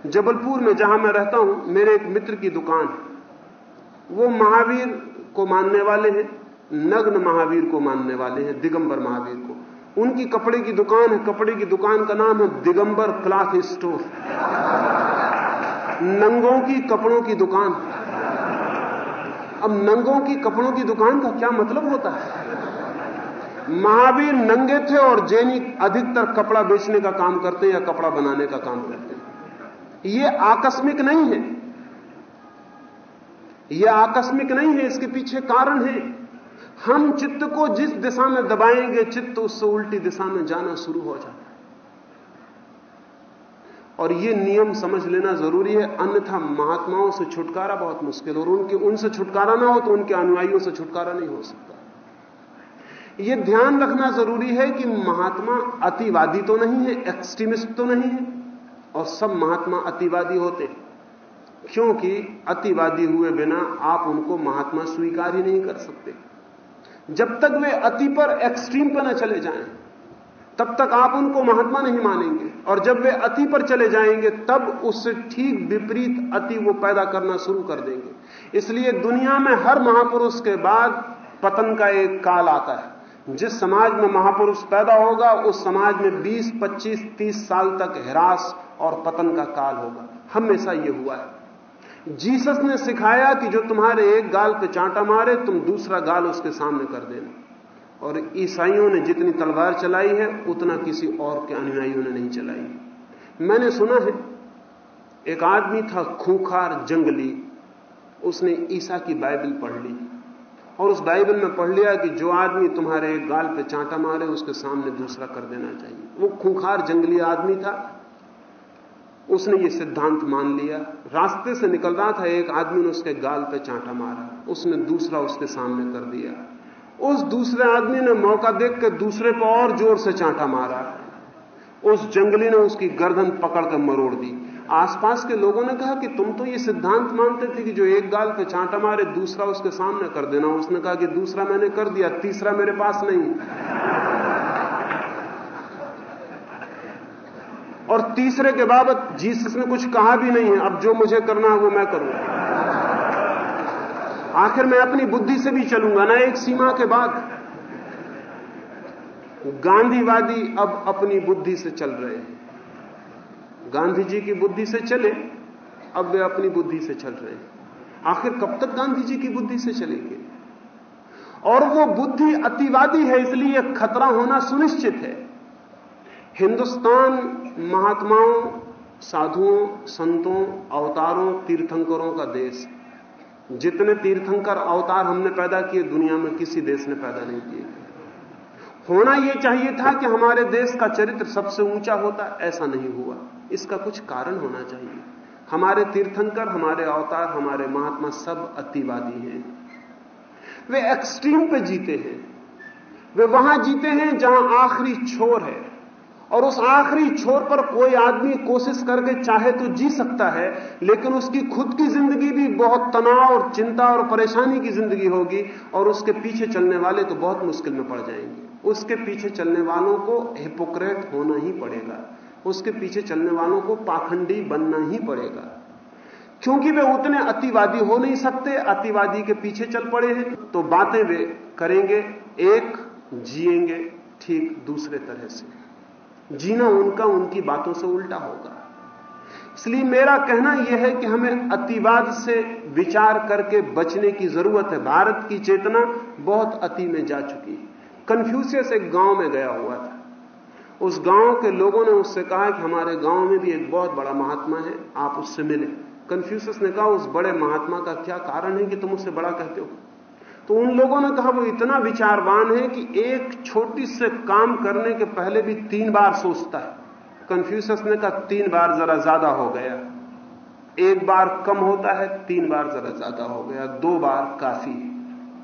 जबलपुर में, जहाँ मैं रहता हूँ, मेरे एक मित्र की दुकान है। वो महावीर को मानने वाले हैं, नग्न महावीर को मानने वाले हैं, दिगंबर महावीर को। उनकी कपड़े की दुकान है, कपड़े की दुकान का नाम है दिगंबर क्लॉथ स्टोर। नंगों की कपड़ों की दुकान। अब नंगों की कपड़ों की दुकान का क्या मतलब होता है? महावीर नंगे थे और जैनी अधिकतर कपड़ा बेचने का काम करते हैं या कपड़ा बनाने का काम करते हैं। ये आकस्मिक नहीं है। यह आकस्मिक नहीं है, इसके पीछे कारण है। हम चित्त को जिस दिशा में दबाएँगे, चित्त उससे उल्टी दिशा में जाना शुरू हो जाता है। और यह नियम समझ लेना ज़रूरी है, अन्यथा महात्माओं से छुटकारा बहुत मुश्किल और उनके, उनसे छुटकारा ना हो तो उनके अनुयायियों से छुटकारा नहीं हो सकता। यह ध्यान रखना ज़रूरी है कि महात्मा अतिवादी तो नहीं है, एक्सट्रीमिस्ट तो नहीं है, और सब महात्मा अतिवादी होते हैं। क्योंकि अतिवादी हुए बिना आप उनको महात्मा स्वीकार ही नहीं कर सकते। जब तक वे अति पर एक्सट्रीम पर न चले जाएँ तब तक आप उनको महात्मा नहीं मानेंगे। और जब वे अति पर चले जाएँगे तब उससे ठीक विपरीत अति वो पैदा करना शुरू कर देंगे। इसलिए दुनिया में हर महापुरुष के बाद पतन का एक काल आता है। जिस समाज में महापुरुष पैदा होगा उस समाज में 20, 25, 30 साल तक हिरास और पतन का काल होगा। हमेशा यह हुआ है। जीसस ने सिखाया कि जो तुम्हारे एक गाल पे चांटा मारे, तुम दूसरा गाल उसके सामने कर देना। और ईसाइयों ने जितनी तलवार चलाई है, उतना किसी और के अनुयायियों ने नहीं चलाई। मैंने सुना है, एक आदमी था खूंखार जंगली। उसने ईसा की बाइबल पढ़ ली। और उस बाइबल में पढ़ लिया कि जो आदमी तुम्हारे एक गाल पे चांटा मारे, उसके सामने दूसरा कर देना चाहिए। वो खूंखार जंगली आदमी था उसने ये सिद्धांत मान लिया। रास्ते से निकल रहा था, एक आदमी ने उसके गाल पे चांटा मारा। उसने दूसरा उसके सामने कर दिया। उस दूसरे आदमी ने मौका देख के दूसरे पर और ज़ोर से चांटा मारा। उस जंगली ने उसकी गर्दन पकड़कर मरोड़ दी। आसपास के लोगों ने कहा कि तुम तो ये सिद्धांत मानते थे कि जो एक गाल पे चांटा मारे, दूसरा उसके सामने कर देना। उसने कहा कि दूसरा मैंने कर दिया, तीसरा मेरे पास नहीं। और तीसरे के बाबत जीसस ने कुछ कहा भी नहीं है। अब जो मुझे करना है वो मैं करूँगा। आखिर मैं अपनी बुद्धि से भी चलूँगा ना एक सीमा के बाद। गांधीवादी अब अपनी बुद्धि से चल रहे हैं। गांधी जी की बुद्धि से चले, अब वे अपनी बुद्धि से चल रहे हैं। आखिर कब तक गांधी जी की बुद्धि से चलेंगे? और वो बुद्धि अतिवादी है, इसलिए खतरा होना सुनिश्चित है। हिंदुस्तान महात्माओं, साधुओं, संतों, अवतारों, तीर्थंकरों का देश। जितने तीर्थंकर अवतार हमने पैदा किए, दुनिया में किसी देश ने पैदा नहीं किए। होना यह चाहिए था कि हमारे देश का चरित्र सबसे ऊँचा होता, ऐसा नहीं हुआ। इसका कुछ कारण होना चाहिए। हमारे तीर्थंकर, हमारे अवतार, हमारे महात्मा सब अतिवादी हैं। वे एक्सट्रीम पे जीते हैं। वे वहाँ जीते हैं जहाँ आखिरी छोर है। और उस आखिरी छोर पर कोई आदमी कोशिश करके चाहे तो जी सकता है, लेकिन उसकी खुद की ज़िंदगी भी बहुत तनाव और चिंता और परेशानी की ज़िंदगी होगी और उसके पीछे चलने वाले तो बहुत मुश्किल में पड़ जाएँगे। उसके पीछे चलने वालों को हिपोक्रेट होना ही पड़ेगा। उसके पीछे चलने वालों को पाखंडी बनना ही पड़ेगा। क्योंकि वे उतने अतिवादी हो नहीं सकते, अतिवादी के पीछे चल पड़े हैं। तो बातें वे करेंगे, एक जिएँगे, ठीक दूसरे तरह से। जीना उनका उनकी बातों से उल्टा होगा। इसलिए मेरा कहना यह है कि हमें अतिवाद से विचार करके बचने की ज़रूरत है। भारत की चेतना बहुत अति में जा चुकी है। कन्फ्यूशियस एक गाँव में गया हुआ था। उस गाँव के लोगों ने उससे कहा कि हमारे गाँव में भी एक बहुत बड़ा महात्मा है, आप उससे मिले। कन्फ्यूशियस ने कहा, उस बड़े महात्मा का क्या कारण है कि तुम उससे बड़ा कहते हो? तो उन लोगों ने कहा, वो इतना विचारवान है कि एक छोटी से काम करने के पहले भी तीन बार सोचता है। कन्फ्यूशस ने कहा, तीन बार जरा ज़्यादा हो गया। एक बार कम होता है, तीन बार जरा ज़्यादा हो गया। दो बार काफ़ी है।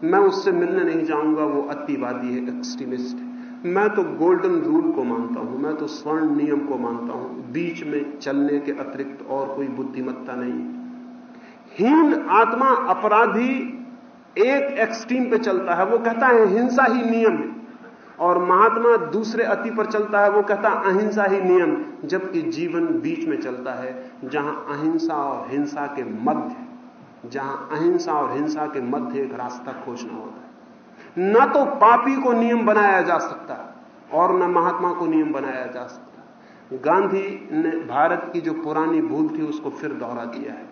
मैं उससे मिलने नहीं जाऊँगा, वो अतिवादी है एक्सट्रीमिस्ट है। मैं तो गोल्डन रूल को मानता हूँ, मैं तो स्वर्ण नियम को मानता हूँ। बीच में चलने के अतिरिक्त और कोई बुद्धिमत्ता नहीं हीन आत्मा अपराधी एक एक्सट्रीम पे चलता है, वो कहता है हिंसा ही नियम है। और महात्मा दूसरे अति पर चलता है, वो कहता है अहिंसा ही नियम जबकि जीवन बीच में चलता है, जहाँ अहिंसा और हिंसा के मध्य जहाँ अहिंसा और हिंसा के मध्य एक रास्ता खोजना होता है। न तो पापी को नियम बनाया जा सकता और न महात्मा को नियम बनाया जा सकता गांधी ने भारत की जो पुरानी भूल थी, उसको फिर दोहरा दिया है।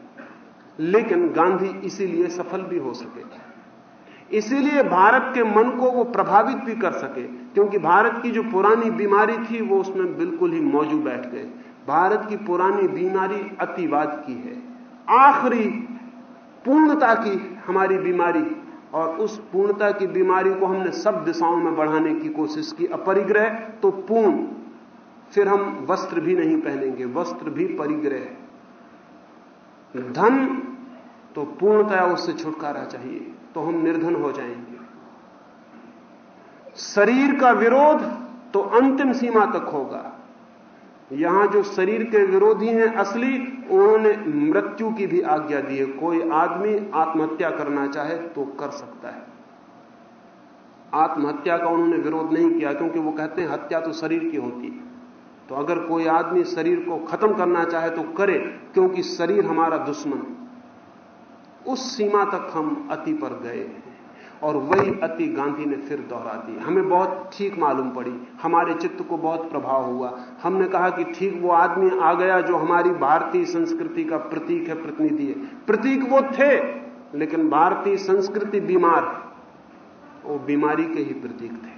लेकिन गांधी इसीलिए सफल भी हो सके। इसीलिए भारत के मन को वो प्रभावित भी कर सके, क्योंकि भारत की जो पुरानी बीमारी थी, वो उसमें बिल्कुल ही मौजूद बैठ गए। भारत की पुरानी बीमारी अतिवाद की है। आखिरी पूर्णता की हमारी बीमारी, और उस पूर्णता की बीमारी को हमने सब दिशाओं में बढ़ाने की कोशिश की। अपरिग्रह तो पूर्ण, फिर हम वस्त्र भी नहीं पहनेंगे। वस्त्र भी परिग्रह धन तो पूर्णतया उससे छुटकारा चाहिए तो हम निर्धन हो जाएँगे। शरीर का विरोध तो अंतिम सीमा तक होगा। यहाँ जो शरीर के विरोधी हैं असली, उन्होंने मृत्यु की भी आज्ञा दी है। कोई आदमी आत्महत्या करना चाहे तो कर सकता है। आत्महत्या का उन्होंने विरोध नहीं किया, क्योंकि वो कहते हैं, हत्या तो शरीर की होती है। तो अगर कोई आदमी शरीर को खत्म करना चाहे तो करे, क्योंकि शरीर हमारा दुश्मन उस सीमा तक हम अति पर गए और वही अति गांधी ने फिर दोहरा दी हमें बहुत ठीक मालूम पड़ी। हमारे चित्त को बहुत प्रभाव हुआ। हमने कहा कि ठीक वो आदमी आ गया जो हमारी भारतीय संस्कृति का प्रतीक है, प्रतिनिधि है। प्रतीक वो थे, लेकिन भारतीय संस्कृति बीमार है। वो बीमारी के ही प्रतीक थे।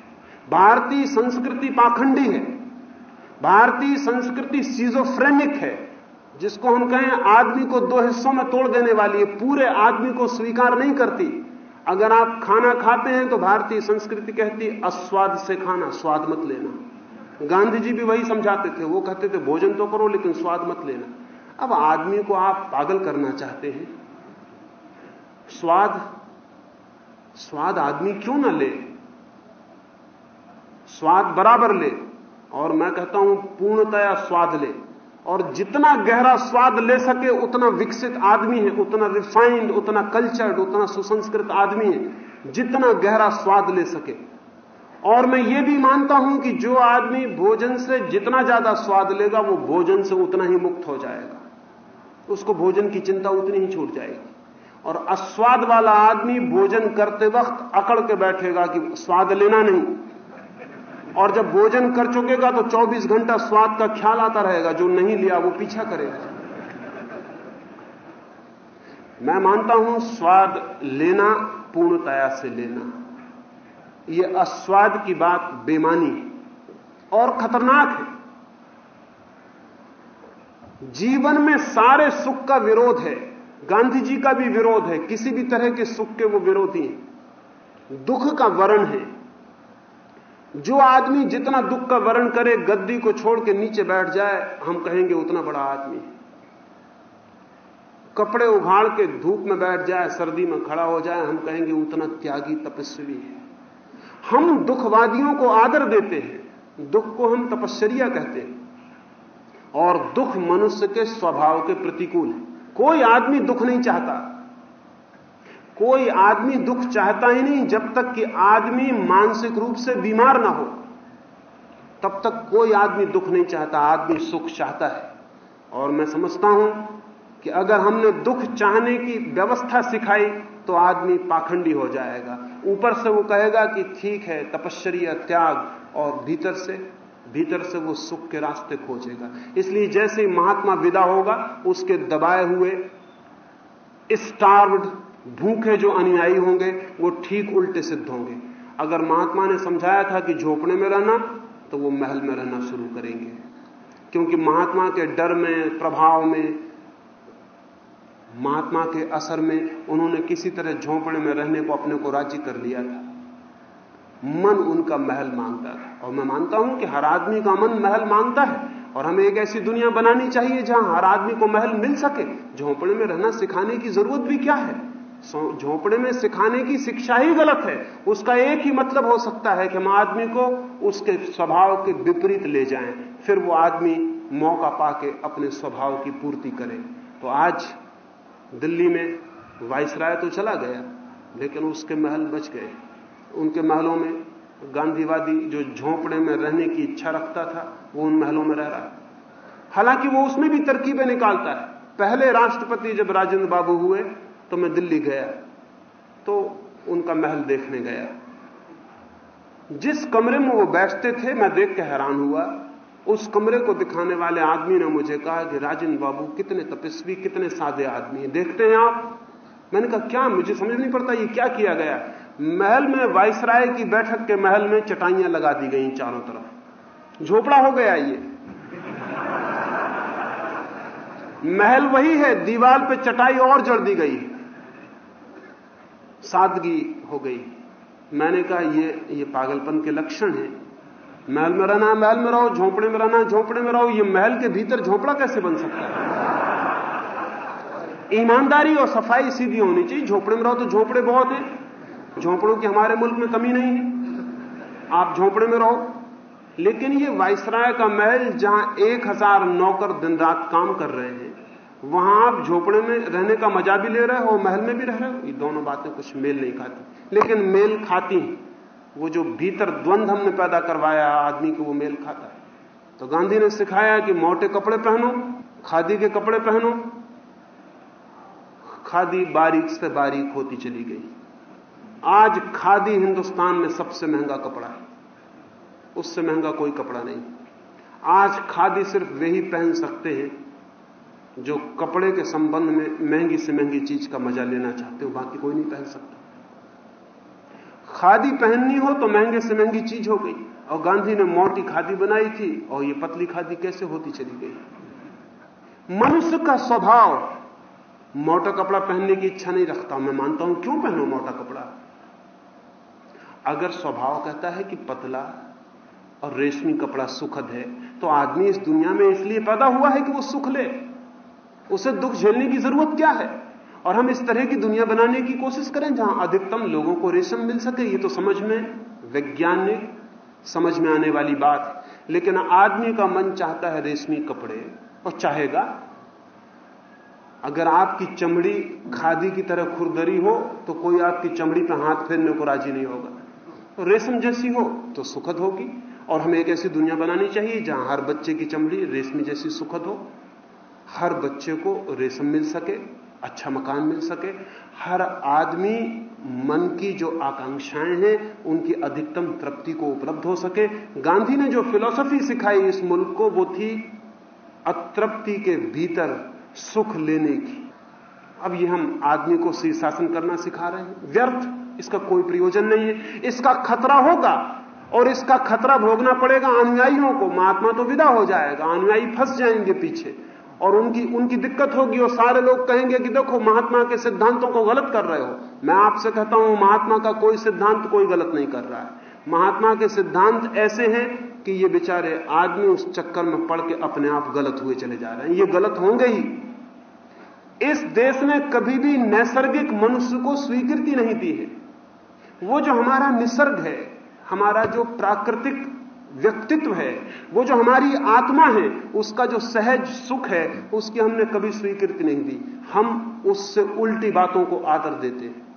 भारतीय संस्कृति पाखंडी है। भारतीय संस्कृति सीजोफ्रेनिक है। जिसको हम कहें आदमी को दो हिस्सों में तोड़ देने वाली है, पूरे आदमी को स्वीकार नहीं करती। अगर आप खाना खाते हैं तो भारतीय संस्कृति कहती, अस्वाद से खाना, स्वाद मत लेना। गांधी जी भी वही समझाते थे। वो कहते थे, भोजन तो करो, लेकिन स्वाद मत लेना। अब आदमी को आप पागल करना चाहते हैं। स्वाद स्वाद आदमी क्यों ना ले? स्वाद बराबर ले। और मैं कहता हूँ, पूर्णतया स्वाद ले। और जितना गहरा स्वाद ले सके, उतना विकसित आदमी है, उतना रिफाइंड उतना कल्चर्ड उतना सुसंस्कृत आदमी है, जितना गहरा स्वाद ले सके। और मैं ये भी मानता हूँ कि जो आदमी भोजन से जितना ज़्यादा स्वाद लेगा, वो भोजन से उतना ही मुक्त हो जाएगा। उसको भोजन की चिंता उतनी ही छूट जाएगी। और अस्वाद वाला आदमी भोजन करते वक्त अकड़ के बैठेगा कि स्वाद लेना नहीं। और जब भोजन कर चुकेगा तो 24 घंटा स्वाद का ख्याल आता रहेगा, जो नहीं लिया वो पीछा करेगा। मैं मानता हूँ स्वाद लेना, पूर्णतया से लेना यह अस्वाद की बात बेमानी है और खतरनाक है। जीवन में सारे सुख का विरोध है, गांधी जी का भी विरोध है, किसी भी तरह के सुख के वो विरोधी हैं। दुख का वर्ण है। जो आदमी जितना दुख का वर्ण करे, गद्दी को छोड़ के नीचे बैठ जाए, हम कहेंगे उतना बड़ा आदमी है। कपड़े उघाड़ के धूप में बैठ जाए, सर्दी में खड़ा हो जाए, हम कहेंगे उतना त्यागी तपस्वी है। हम दुखवादियों को आदर देते हैं। दुख को हम तपस्या कहते हैं। और दुख मनुष्य के स्वभाव के प्रतिकूल है। कोई आदमी दुख नहीं चाहता। कोई आदमी दुख चाहता ही नहीं जब तक कि आदमी मानसिक रूप से बीमार ना हो। तब तक कोई आदमी दुख नहीं चाहता, आदमी सुख चाहता है। और मैं समझता हूँ कि अगर हमने दुख चाहने की व्यवस्था सिखाई तो आदमी पाखंडी हो जाएगा। ऊपर से वो कहेगा कि ठीक है, तपश्चर्या, त्याग, और भीतर से भीतर से वो सुख के रास्ते खोजेगा। इसलिए जैसे महात्मा विदा होगा, उसके दबाए हुए स्टार्ड भूखे जो अनुयायी होंगे, वो ठीक उल्टे सिद्ध होंगे। अगर महात्मा ने समझाया था कि झोपड़े में रहना तो वो महल में रहना शुरू करेंगे। क्योंकि महात्मा के डर में, प्रभाव में, महात्मा के असर में उन्होंने किसी तरह झोंपड़े में रहने को अपने को राज़ी कर लिया था। मन उनका महल माँगता था। और मैं मानता हूँ कि हर आदमी का मन महल माँगता है, और हमें एक ऐसी दुनिया बनानी चाहिए जहाँ हर आदमी को महल मिल सके। झोंपड़े में रहना सिखाने की ज़रूरत भी क्या है? झोंपड़े में सिखाने की शिक्षा ही गलत है। उसका एक ही मतलब हो सकता है कि हम आदमी को उसके स्वभाव के विपरीत ले जाएँ, फिर वो आदमी मौका पाके अपने स्वभाव की पूर्ति करे। तो आज दिल्ली में वायसराय तो चला गया, लेकिन उसके महल बच गए। उनके महलों में गांधीवादी जो झोंपड़े में रहने की इच्छा रखता था, वो उन महलों में रह रहा है। हालाँकि वो उसमें भी तरकीबें निकालता है। पहले राष्ट्रपति जब राजेंद्र बाबू हुए तो मैं दिल्ली गया तो उनका महल देखने गया। जिस कमरे में वो बैठते थे, मैं देख के हैरान हुआ। उस कमरे को दिखाने वाले आदमी ने मुझे कहा कि राजेंद्र बाबू, कितने तपस्वी, कितने सादे आदमी हैं। देखते हैं आप। मैंने कहा, क्या? मुझे समझ नहीं पड़ता ये क्या किया गया? महल में वायसराय की बैठक के महल में चटाइयाँ लगा दी गई चारों तरफ़। झोपड़ा हो गया ये। महल वही है, दीवार पे चटाई और जड़ दी गई सादगी हो गई। मैंने कहा, ये ये पागलपन के लक्षण है। महल में रहना, महल में रहो, झोंपड़े में रहना, झोंपड़े में रहो। ये महल के भीतर झोंपड़ा कैसे बन सकता है? ईमानदारी और सफ़ाई सीधी होनी चाहिए। झोंपड़े में रहो तो झोंपड़े बहुत हैं। झोंपड़ों की हमारे मुल्क में कमी नहीं है। आप झोंपड़े में रहो। लेकिन ये वायसराय का महल, जहाँ एक हज़ार नौकर दिन रात काम कर रहे हैं वहाँ आप झोपड़े में रहने का मज़ा भी ले रहे हो, महल में भी रह रहे हो? ये दोनों बातें कुछ मेल नहीं खाती। लेकिन मेल खाती हैं। वो जो भीतर द्वंद हमने पैदा करवाया आदमी को, वो मेल खाता है। तो गांधी ने सिखाया कि मोटे कपड़े पहनो, खादी के कपड़े पहनो। खादी बारीक से बारीक होती चली गई। आज खादी हिंदुस्तान में सबसे महँगा कपड़ा है। उससे महँगा कोई कपड़ा नहीं। आज खादी सिर्फ़ वे ही पहन सकते हैं जो कपड़े के संबंध में महँगी से महँगी चीज़ का मज़ा लेना चाहते हो, बाकी कोई नहीं पहन सकता। खादी पहननी हो तो महँगे से महँगी चीज़ हो गई। और गांधी ने मोटी खादी बनाई थी और ये पतली खादी कैसे होती चली गई? मनुष्य का स्वभाव, मोटा कपड़ा पहनने की इच्छा नहीं रखता। मैं मानता हूँ, क्यों पहनो मोटा कपड़ा? अगर स्वभाव कहता है कि पतला और रेशमी कपड़ा सुखद है तो आदमी इस दुनिया में इसलिए पैदा हुआ है कि वो सुख ले। उसे दुख झेलने की ज़रूरत क्या है? और हम इस तरह की दुनिया बनाने की कोशिश करें जहाँ अधिकतम लोगों को रेशम मिल सके, ये तो समझ में, वैज्ञानिक समझ में आने वाली बात है। लेकिन आदमी का मन चाहता है रेशमी कपड़े, और चाहेगा, अगर आपकी चमड़ी खादी की तरह खुरदरी हो तो कोई आपकी चमड़ी पर हाथ फेरने को राज़ी नहीं होगा। तो रेशम जैसी हो तो सुखद होगी। और हमें एक ऐसी दुनिया बनानी चाहिए जहाँ हर बच्चे की चमड़ी रेशमी जैसी सुखद हो। हर बच्चे को रेशम मिल सके अच्छा मकान मिल सके। हर आदमी मन की जो आकांक्षाएँ हैं, उनकी अधिकतम तृप्ति को उपलब्ध हो सके। गांधी ने जो फिलॉसफी सिखाई इस मुल्क को, वो थी अतृप्ति के भीतर सुख लेने की। अब ये हम आदमी को शीर्षासन करना सिखा रहे हैं। व्यर्थ, इसका कोई प्रयोजन नहीं है। इसका खतरा होगा, और इसका खतरा भोगना पड़ेगा अनुयायियों को। महात्मा तो विदा हो जाएगा, अनुयायी फंस जाएँगे पीछे। और उनकी उनकी दिक्कत होगी और सारे लोग कहेंगे कि देखो, महात्मा के सिद्धांतों को गलत कर रहे हो। मैं आपसे कहता हूँ, महात्मा का कोई सिद्धांत कोई गलत नहीं कर रहा है। महात्मा के सिद्धांत ऐसे हैं कि ये बेचारे आदमी उस चक्कर में पड़ के अपने आप गलत हुए चले जा रहे हैं। ये गलत होंगे ही। इस देश ने कभी भी नैसर्गिक मनुष्य को स्वीकृति नहीं दी है। वो जो हमारा निसर्ग है, हमारा जो प्राकृतिक व्यक्तित्व है, वो जो हमारी आत्मा है, उसका जो सहज सुख है, उसकी हमने कभी स्वीकृति नहीं दी। हम उससे उल्टी बातों को आदर देते हैं।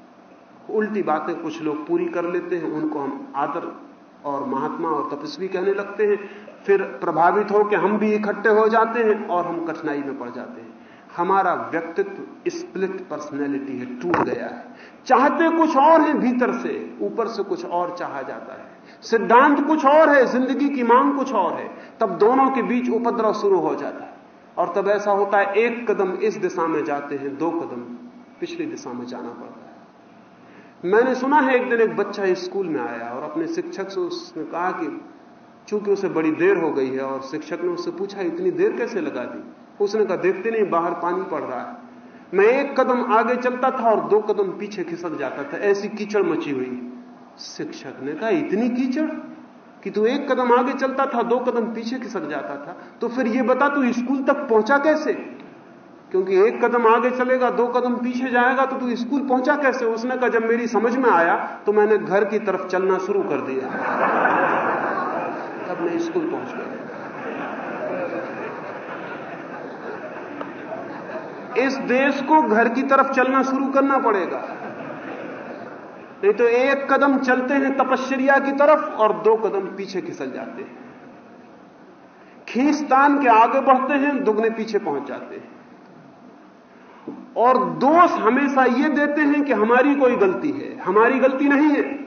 उल्टी बातें कुछ लोग पूरी कर लेते हैं, उनको हम आदर और महात्मा और तपस्वी कहने लगते हैं। फिर प्रभावित हो कि हम भी इकट्ठे हो जाते हैं और हम कठिनाई में पड़ जाते हैं। हमारा व्यक्तित्व स्प्लिट पर्सनैलिटी है, टूट गया है। चाहते कुछ और हैं भीतर से, ऊपर से कुछ और चाहा जाता है। सिद्धांत कुछ और है, ज़िंदगी की मांग कुछ और है। तब दोनों के बीच उपद्रव शुरू हो जाता है। और तब ऐसा होता है, एक कदम इस दिशा में जाते हैं, दो कदम पिछली दिशा में जाना पड़ता है। मैंने सुना है, एक दिन एक बच्चा स्कूल में आया और अपने शिक्षक से उसने कहा कि चूँकि उसे बड़ी देर हो गई है और शिक्षक ने उससे पूछा, इतनी देर कैसे लगा दी? उसने कहा, देखते नहीं, बाहर पानी पड़ रहा है। मैं एक कदम आगे चलता था और दो कदम पीछे खिसक जाता था। ऐसी कीचड़ मची हुई शिक्षक ने कहा, इतनी कीचड़ कि तू एक कदम आगे चलता था, दो कदम पीछे खिसक जाता था। तो फिर ये बता, तू स्कूल तक पहुँचा कैसे? क्योंकि एक कदम आगे चलेगा, दो कदम पीछे जाएगा तो तू स्कूल पहुँचा कैसे? उसने कहा, जब मेरी समझ में आया तो मैंने घर की तरफ़ चलना शुरू कर दिया। तब मैं स्कूल पहुँच गया। इस देश को घर की तरफ़ चलना शुरू करना पड़ेगा। नहीं तो एक कदम चलते हैं तपश्चर्या की तरफ़ और दो कदम पीछे खिसल जाते हैं। खींचतान के आगे बढ़ते हैं, दुगने पीछे पहुँच जाते हैं। और दोष हमेशा यह देते हैं कि हमारी कोई गलती है। हमारी गलती नहीं है।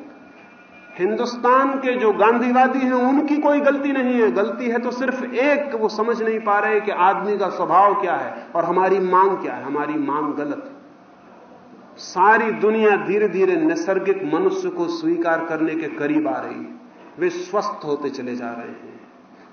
हिंदुस्तान के जो गांधीवादी हैं, उनकी कोई गलती नहीं है। गलती है तो सिर्फ़ एक, वो समझ नहीं पा रहे कि आदमी का स्वभाव क्या है और हमारी मांग क्या है। हमारी मांग गलत है। सारी दुनिया धीरे धीरे नैसर्गिक मनुष्य को स्वीकार करने के करीब आ रही है। वे स्वस्थ होते चले जा रहे हैं।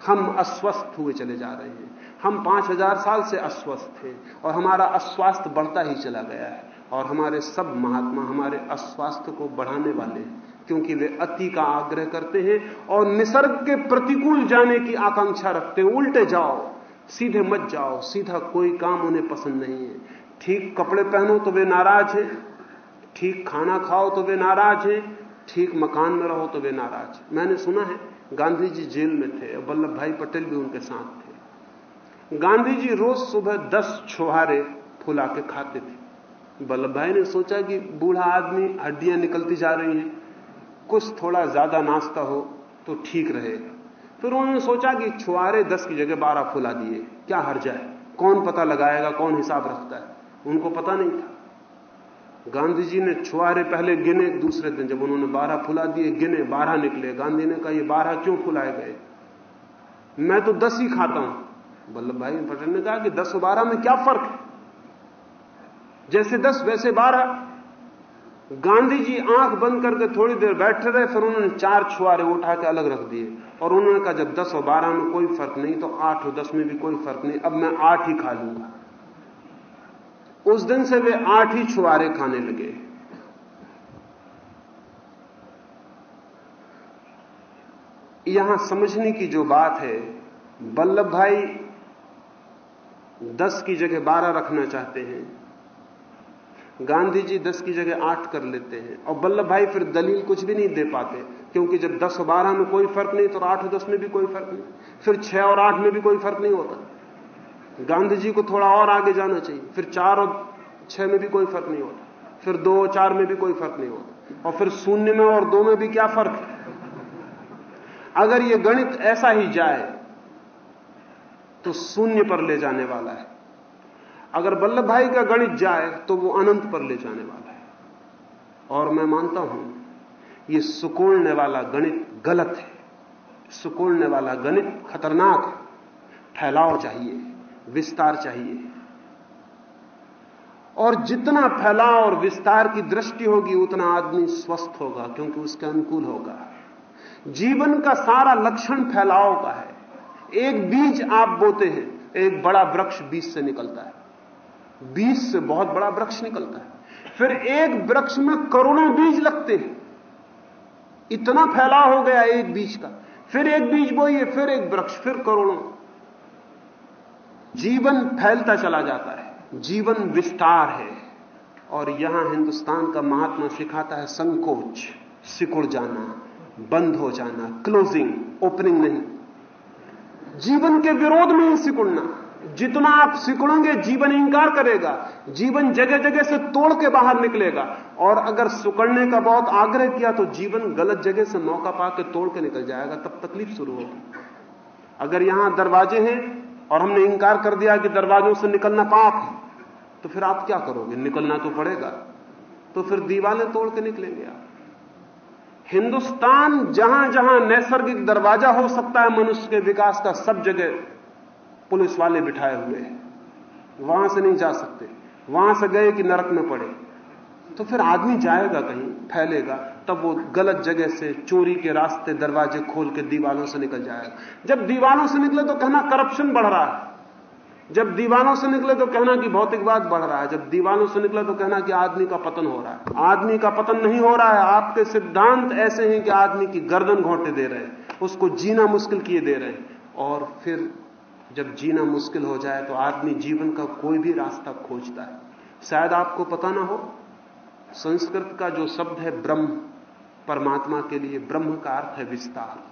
हम अस्वस्थ हुए चले जा रहे हैं। हम पाँच हज़ार साल से अस्वस्थ थे और हमारा अस्वास्थ्य बढ़ता ही चला गया है और हमारे सब महात्मा हमारे अस्वास्थ्य को बढ़ाने वाले हैं, क्योंकि वे अति का आग्रह करते हैं और निसर्ग के प्रतिकूल जाने की आकांक्षा रखते हैं। उल्टे जाओ, सीधे मत जाओ, सीधा कोई काम उन्हें पसंद नहीं है। ठीक कपड़े पहनो तो वे नाराज़ हैं। ठीक खाना खाओ तो वे नाराज़ हैं। ठीक मकान में रहो तो वे नाराज़ मैंने सुना है, गांधी जी जेल में थे और वल्लभ भाई पटेल भी उनके साथ थे। गांधी जी रोज सुबह दस छुहारे फुला के खाते थे। वल्लभ भाई ने सोचा कि बूढ़ा आदमी हड्डियाँ निकलती जा रही हैं। कुछ थोड़ा ज़्यादा नाश्ता हो तो ठीक रहेगा। फिर उन्होंने सोचा कि छुआरे दस की जगह बारह फुला दिए। क्या हर जाए कौन पता लगाएगा, कौन हिसाब रखता है? उनको पता नहीं था। गांधी जी ने छुआरे पहले गिने, दूसरे दिन जब उन्होंने बारह फुला दिए, गिने, बारह निकले। गांधी ने कहा, ये बारह क्यों फुलाए गए? मैं तो दस ही खाता हूँ। वल्लभ भाई पटेल ने कहा कि दस और बारह में क्या फ़र्क है? जैसे दस, वैसे बारह। गांधी जी आँख बंद करके थोड़ी देर बैठे रहे, फिर उन्होंने चार छुआरे उठा के अलग रख दिए। और उन्होंने कहा, जब दस और बारह में कोई फ़र्क नहीं तो आठ और दस में भी कोई फ़र्क नहीं। अब मैं आठ ही खा लूँगा। उस दिन से वे आठ ही छुआरे खाने लगे। यहाँ समझने की जो बात है वल्लभ भाई दस की जगह बारह रखना चाहते हैं, गांधी जी दस की जगह आठ कर लेते हैं, और वल्लभ भाई फिर दलील कुछ भी नहीं दे पाते, क्योंकि जब दस और बारह में कोई फ़र्क नहीं तो आठ और दस में भी कोई फ़र्क नहीं, फिर छह और आठ में भी कोई फ़र्क नहीं होता। गांधी जी को थोड़ा और आगे जाना चाहिए। फिर चार और छह में भी कोई फ़र्क नहीं होता। फिर दो और चार में भी कोई फ़र्क नहीं होता। और फिर शून्य में और दो में भी क्या फ़र्क है? अगर यह गणित ऐसा ही जाए तो शून्य पर ले जाने वाला है। अगर वल्लभ भाई का गणित जाए तो वो अनंत पर ले जाने वाला है। और मैं मानता हूँ, ये सुकोड़ने वाला गणित गलत है। सुकोड़ने वाला गणित खतरनाक है। फैलाव चाहिए। विस्तार चाहिए। और जितना फैलाव और विस्तार की दृष्टि होगी, उतना आदमी स्वस्थ होगा, क्योंकि उसके अनुकूल होगा। जीवन का सारा लक्षण फैलाव का है। एक बीज आप बोते हैं, एक बड़ा वृक्ष बीज से निकलता है। बीज से बहुत बड़ा वृक्ष निकलता है। फिर एक वृक्ष में करोड़ों बीज लगते हैं। इतना फैलाव हो गया एक बीज का। फिर एक बीज बोइए, फिर एक वृक्ष, फिर करोड़ों। जीवन फैलता चला जाता है, जीवन विस्तार है। और यहाँ हिंदुस्तान का महात्मा सिखाता है संकोच, सिकुड़ जाना, बंद हो जाना क्लोजिंग ओपनिंग नहीं। जीवन के विरोध में ही सिकुड़ना। जितना आप सिकुड़ेंगे, जीवन इंकार करेगा। जीवन जगह जगह से तोड़ के बाहर निकलेगा। और अगर सुकड़ने का बहुत आग्रह किया तो जीवन गलत जगह से मौका पाकर तोड़ के निकल जाएगा। तब तकलीफ़ शुरू होगी। अगर यहाँ दरवाजे हैं और हमने इंकार कर दिया कि दरवाजों से निकलना पाप है। तो फिर आप क्या करोगे? निकलना तो पड़ेगा। तो फिर दीवारें तोड़ के निकलेंगे आप। हिंदुस्तान जहाँ जहाँ नैसर्गिक दरवाज़ा हो सकता है, मनुष्य के विकास का सब जगह पुलिस वाले बिठाए हुए हैं। वहाँ से नहीं जा सकते। वहाँ से गए कि नरक में पड़े। तो फिर आदमी जाएगा कहीं, फैलेगा। तब वो गलत जगह से चोरी के रास्ते दरवाजे खोल के दीवालों से निकल जाएगा। जब दीवानों से निकले तो कहना करप्शन बढ़ रहा है। जब दीवानों से निकले तो कहना कि भौतिकवाद बढ़ रहा है। जब दीवानों से निकले तो कहना कि आदमी का पतन हो रहा है। आदमी का पतन नहीं हो रहा है। आपके सिद्धांत ऐसे हैं कि आदमी की गर्दन घोटे दे रहे हैं। उसको जीना मुश्किल किए दे रहे हैं। और फिर जब जीना मुश्किल हो जाए तो आदमी जीवन का कोई भी रास्ता खोजता है। शायद आपको पता ना हो, संस्कृत का जो शब्द है ब्रह्म परमात्मा के लिए ब्रह्म का अर्थ है विस्तार।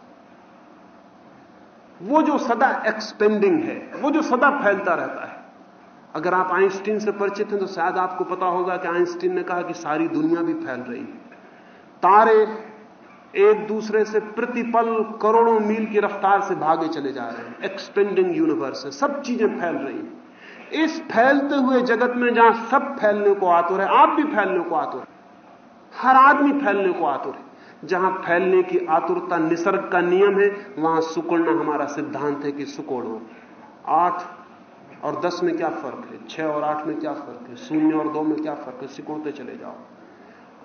वो जो सदा एक्सपेंडिंग है, वो जो सदा फैलता रहता है। अगर आप आइंस्टीन से परिचित हैं तो शायद आपको पता होगा कि आइंस्टीन ने कहा कि सारी दुनिया भी फैल रही है। तारे एक दूसरे से प्रतिपल करोड़ों मील की रफ्तार से भागे चले जा रहे हैं। एक्सपेंडिंग यूनिवर्स है, सब चीज़ें फैल रही हैं। इस फैलते हुए जगत में जहाँ सब फैलने को आतुर है, आप भी फैलने को आतुर है। हर आदमी फैलने को आतुर है। जहाँ फैलने की आतुरता निसर्ग का नियम है, वहाँ सुकुड़ना हमारा सिद्धांत है कि सुकोड़ो। आठ और दस में क्या फ़र्क है? छह और आठ में क्या फ़र्क है? शून्य और दो में क्या फ़र्क है? सिकुड़ते चले जाओ।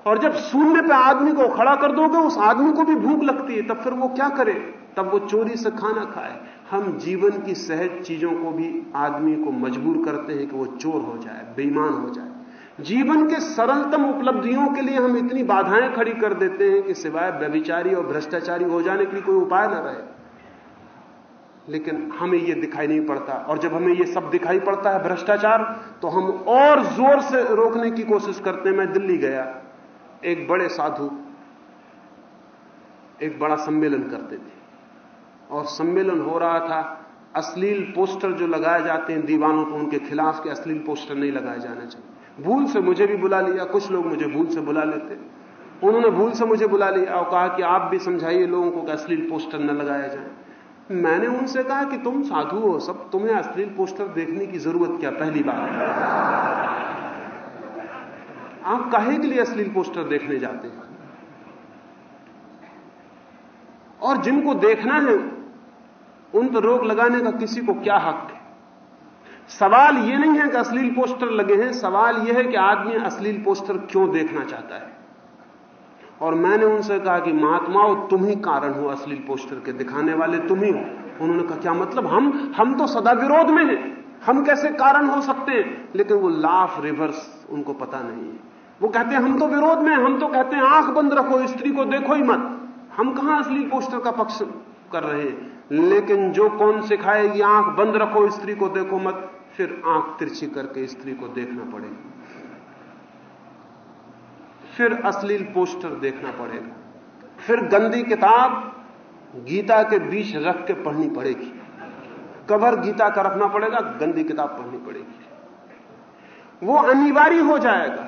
और जब शून्य पे आदमी को खड़ा कर दोगे, उस आदमी को भी भूख लगती है, तब फिर वो क्या करे? तब वो चोरी से खाना खाए। हम जीवन की सहज चीज़ों को भी आदमी को मजबूर करते हैं कि वो चोर हो जाए, बेईमान हो जाए। जीवन के सरलतम उपलब्धियों के लिए हम इतनी बाधाएँ खड़ी कर देते हैं कि सिवाय व्यभिचारी और भ्रष्टाचारी हो जाने के लिए कोई उपाय ना रहे। लेकिन हमें यह दिखाई नहीं पड़ता। और जब हमें यह सब दिखाई पड़ता है भ्रष्टाचार तो हम और ज़ोर से रोकने की कोशिश करते हैं। मैं दिल्ली गया। एक बड़े साधु, एक बड़ा सम्मेलन करते थे। और सम्मेलन हो रहा था, अश्लील पोस्टर जो लगाए जाते हैं दीवानों को उनके खिलाफ के अश्लील पोस्टर नहीं लगाए जाने चाहिए। भूल से मुझे भी बुला लिया, कुछ लोग मुझे भूल से बुला लेते। उन्होंने भूल से मुझे बुला लिया और कहा कि आप भी समझाइए लोगों को कि अश्लील पोस्टर न लगाया जाए। मैंने उनसे कहा कि तुम साधु हो, सब तुम्हें अश्लील पोस्टर देखने की ज़रूरत क्या, पहली बात। आप काहे के लिए अश्लील पोस्टर देखने जाते हैं? और जिनको देखना है, उन पर रोक लगाने का किसी को क्या हक है? सवाल यह नहीं है कि अश्लील पोस्टर लगे हैं, सवाल यह है कि आदमी अश्लील पोस्टर क्यों देखना चाहता है? और मैंने उनसे कहा कि महात्माओं, तुम ही कारण हो अश्लील पोस्टर के दिखाने वाले, तुम ही हो। उन्होंने कहा, क्या मतलब? हम हम तो सदा विरोध में हैं। हम कैसे कारण हो सकते हैं? लेकिन वो लाफ रिवर्स उनको पता नहीं है। वो कहते हैं, हम तो विरोध में हम तो कहते हैं, आँख बंद रखो, स्त्री को देखो ही मत। हम कहाँ असली पोस्टर का पक्ष कर रहे हैं? लेकिन जो कौन सिखाएगी आँख बंद रखो, स्त्री को देखो मत। फिर आँख तिरछी करके स्त्री को देखना पड़ेगा फिर अश्लील पोस्टर देखना पड़ेगा फिर गंदी किताब गीता के बीच रख के पढ़नी पड़ेगी। कवर गीता का रखना पड़ेगा, गंदी किताब पढ़नी पड़ेगी। वो अनिवार्य हो जाएगा,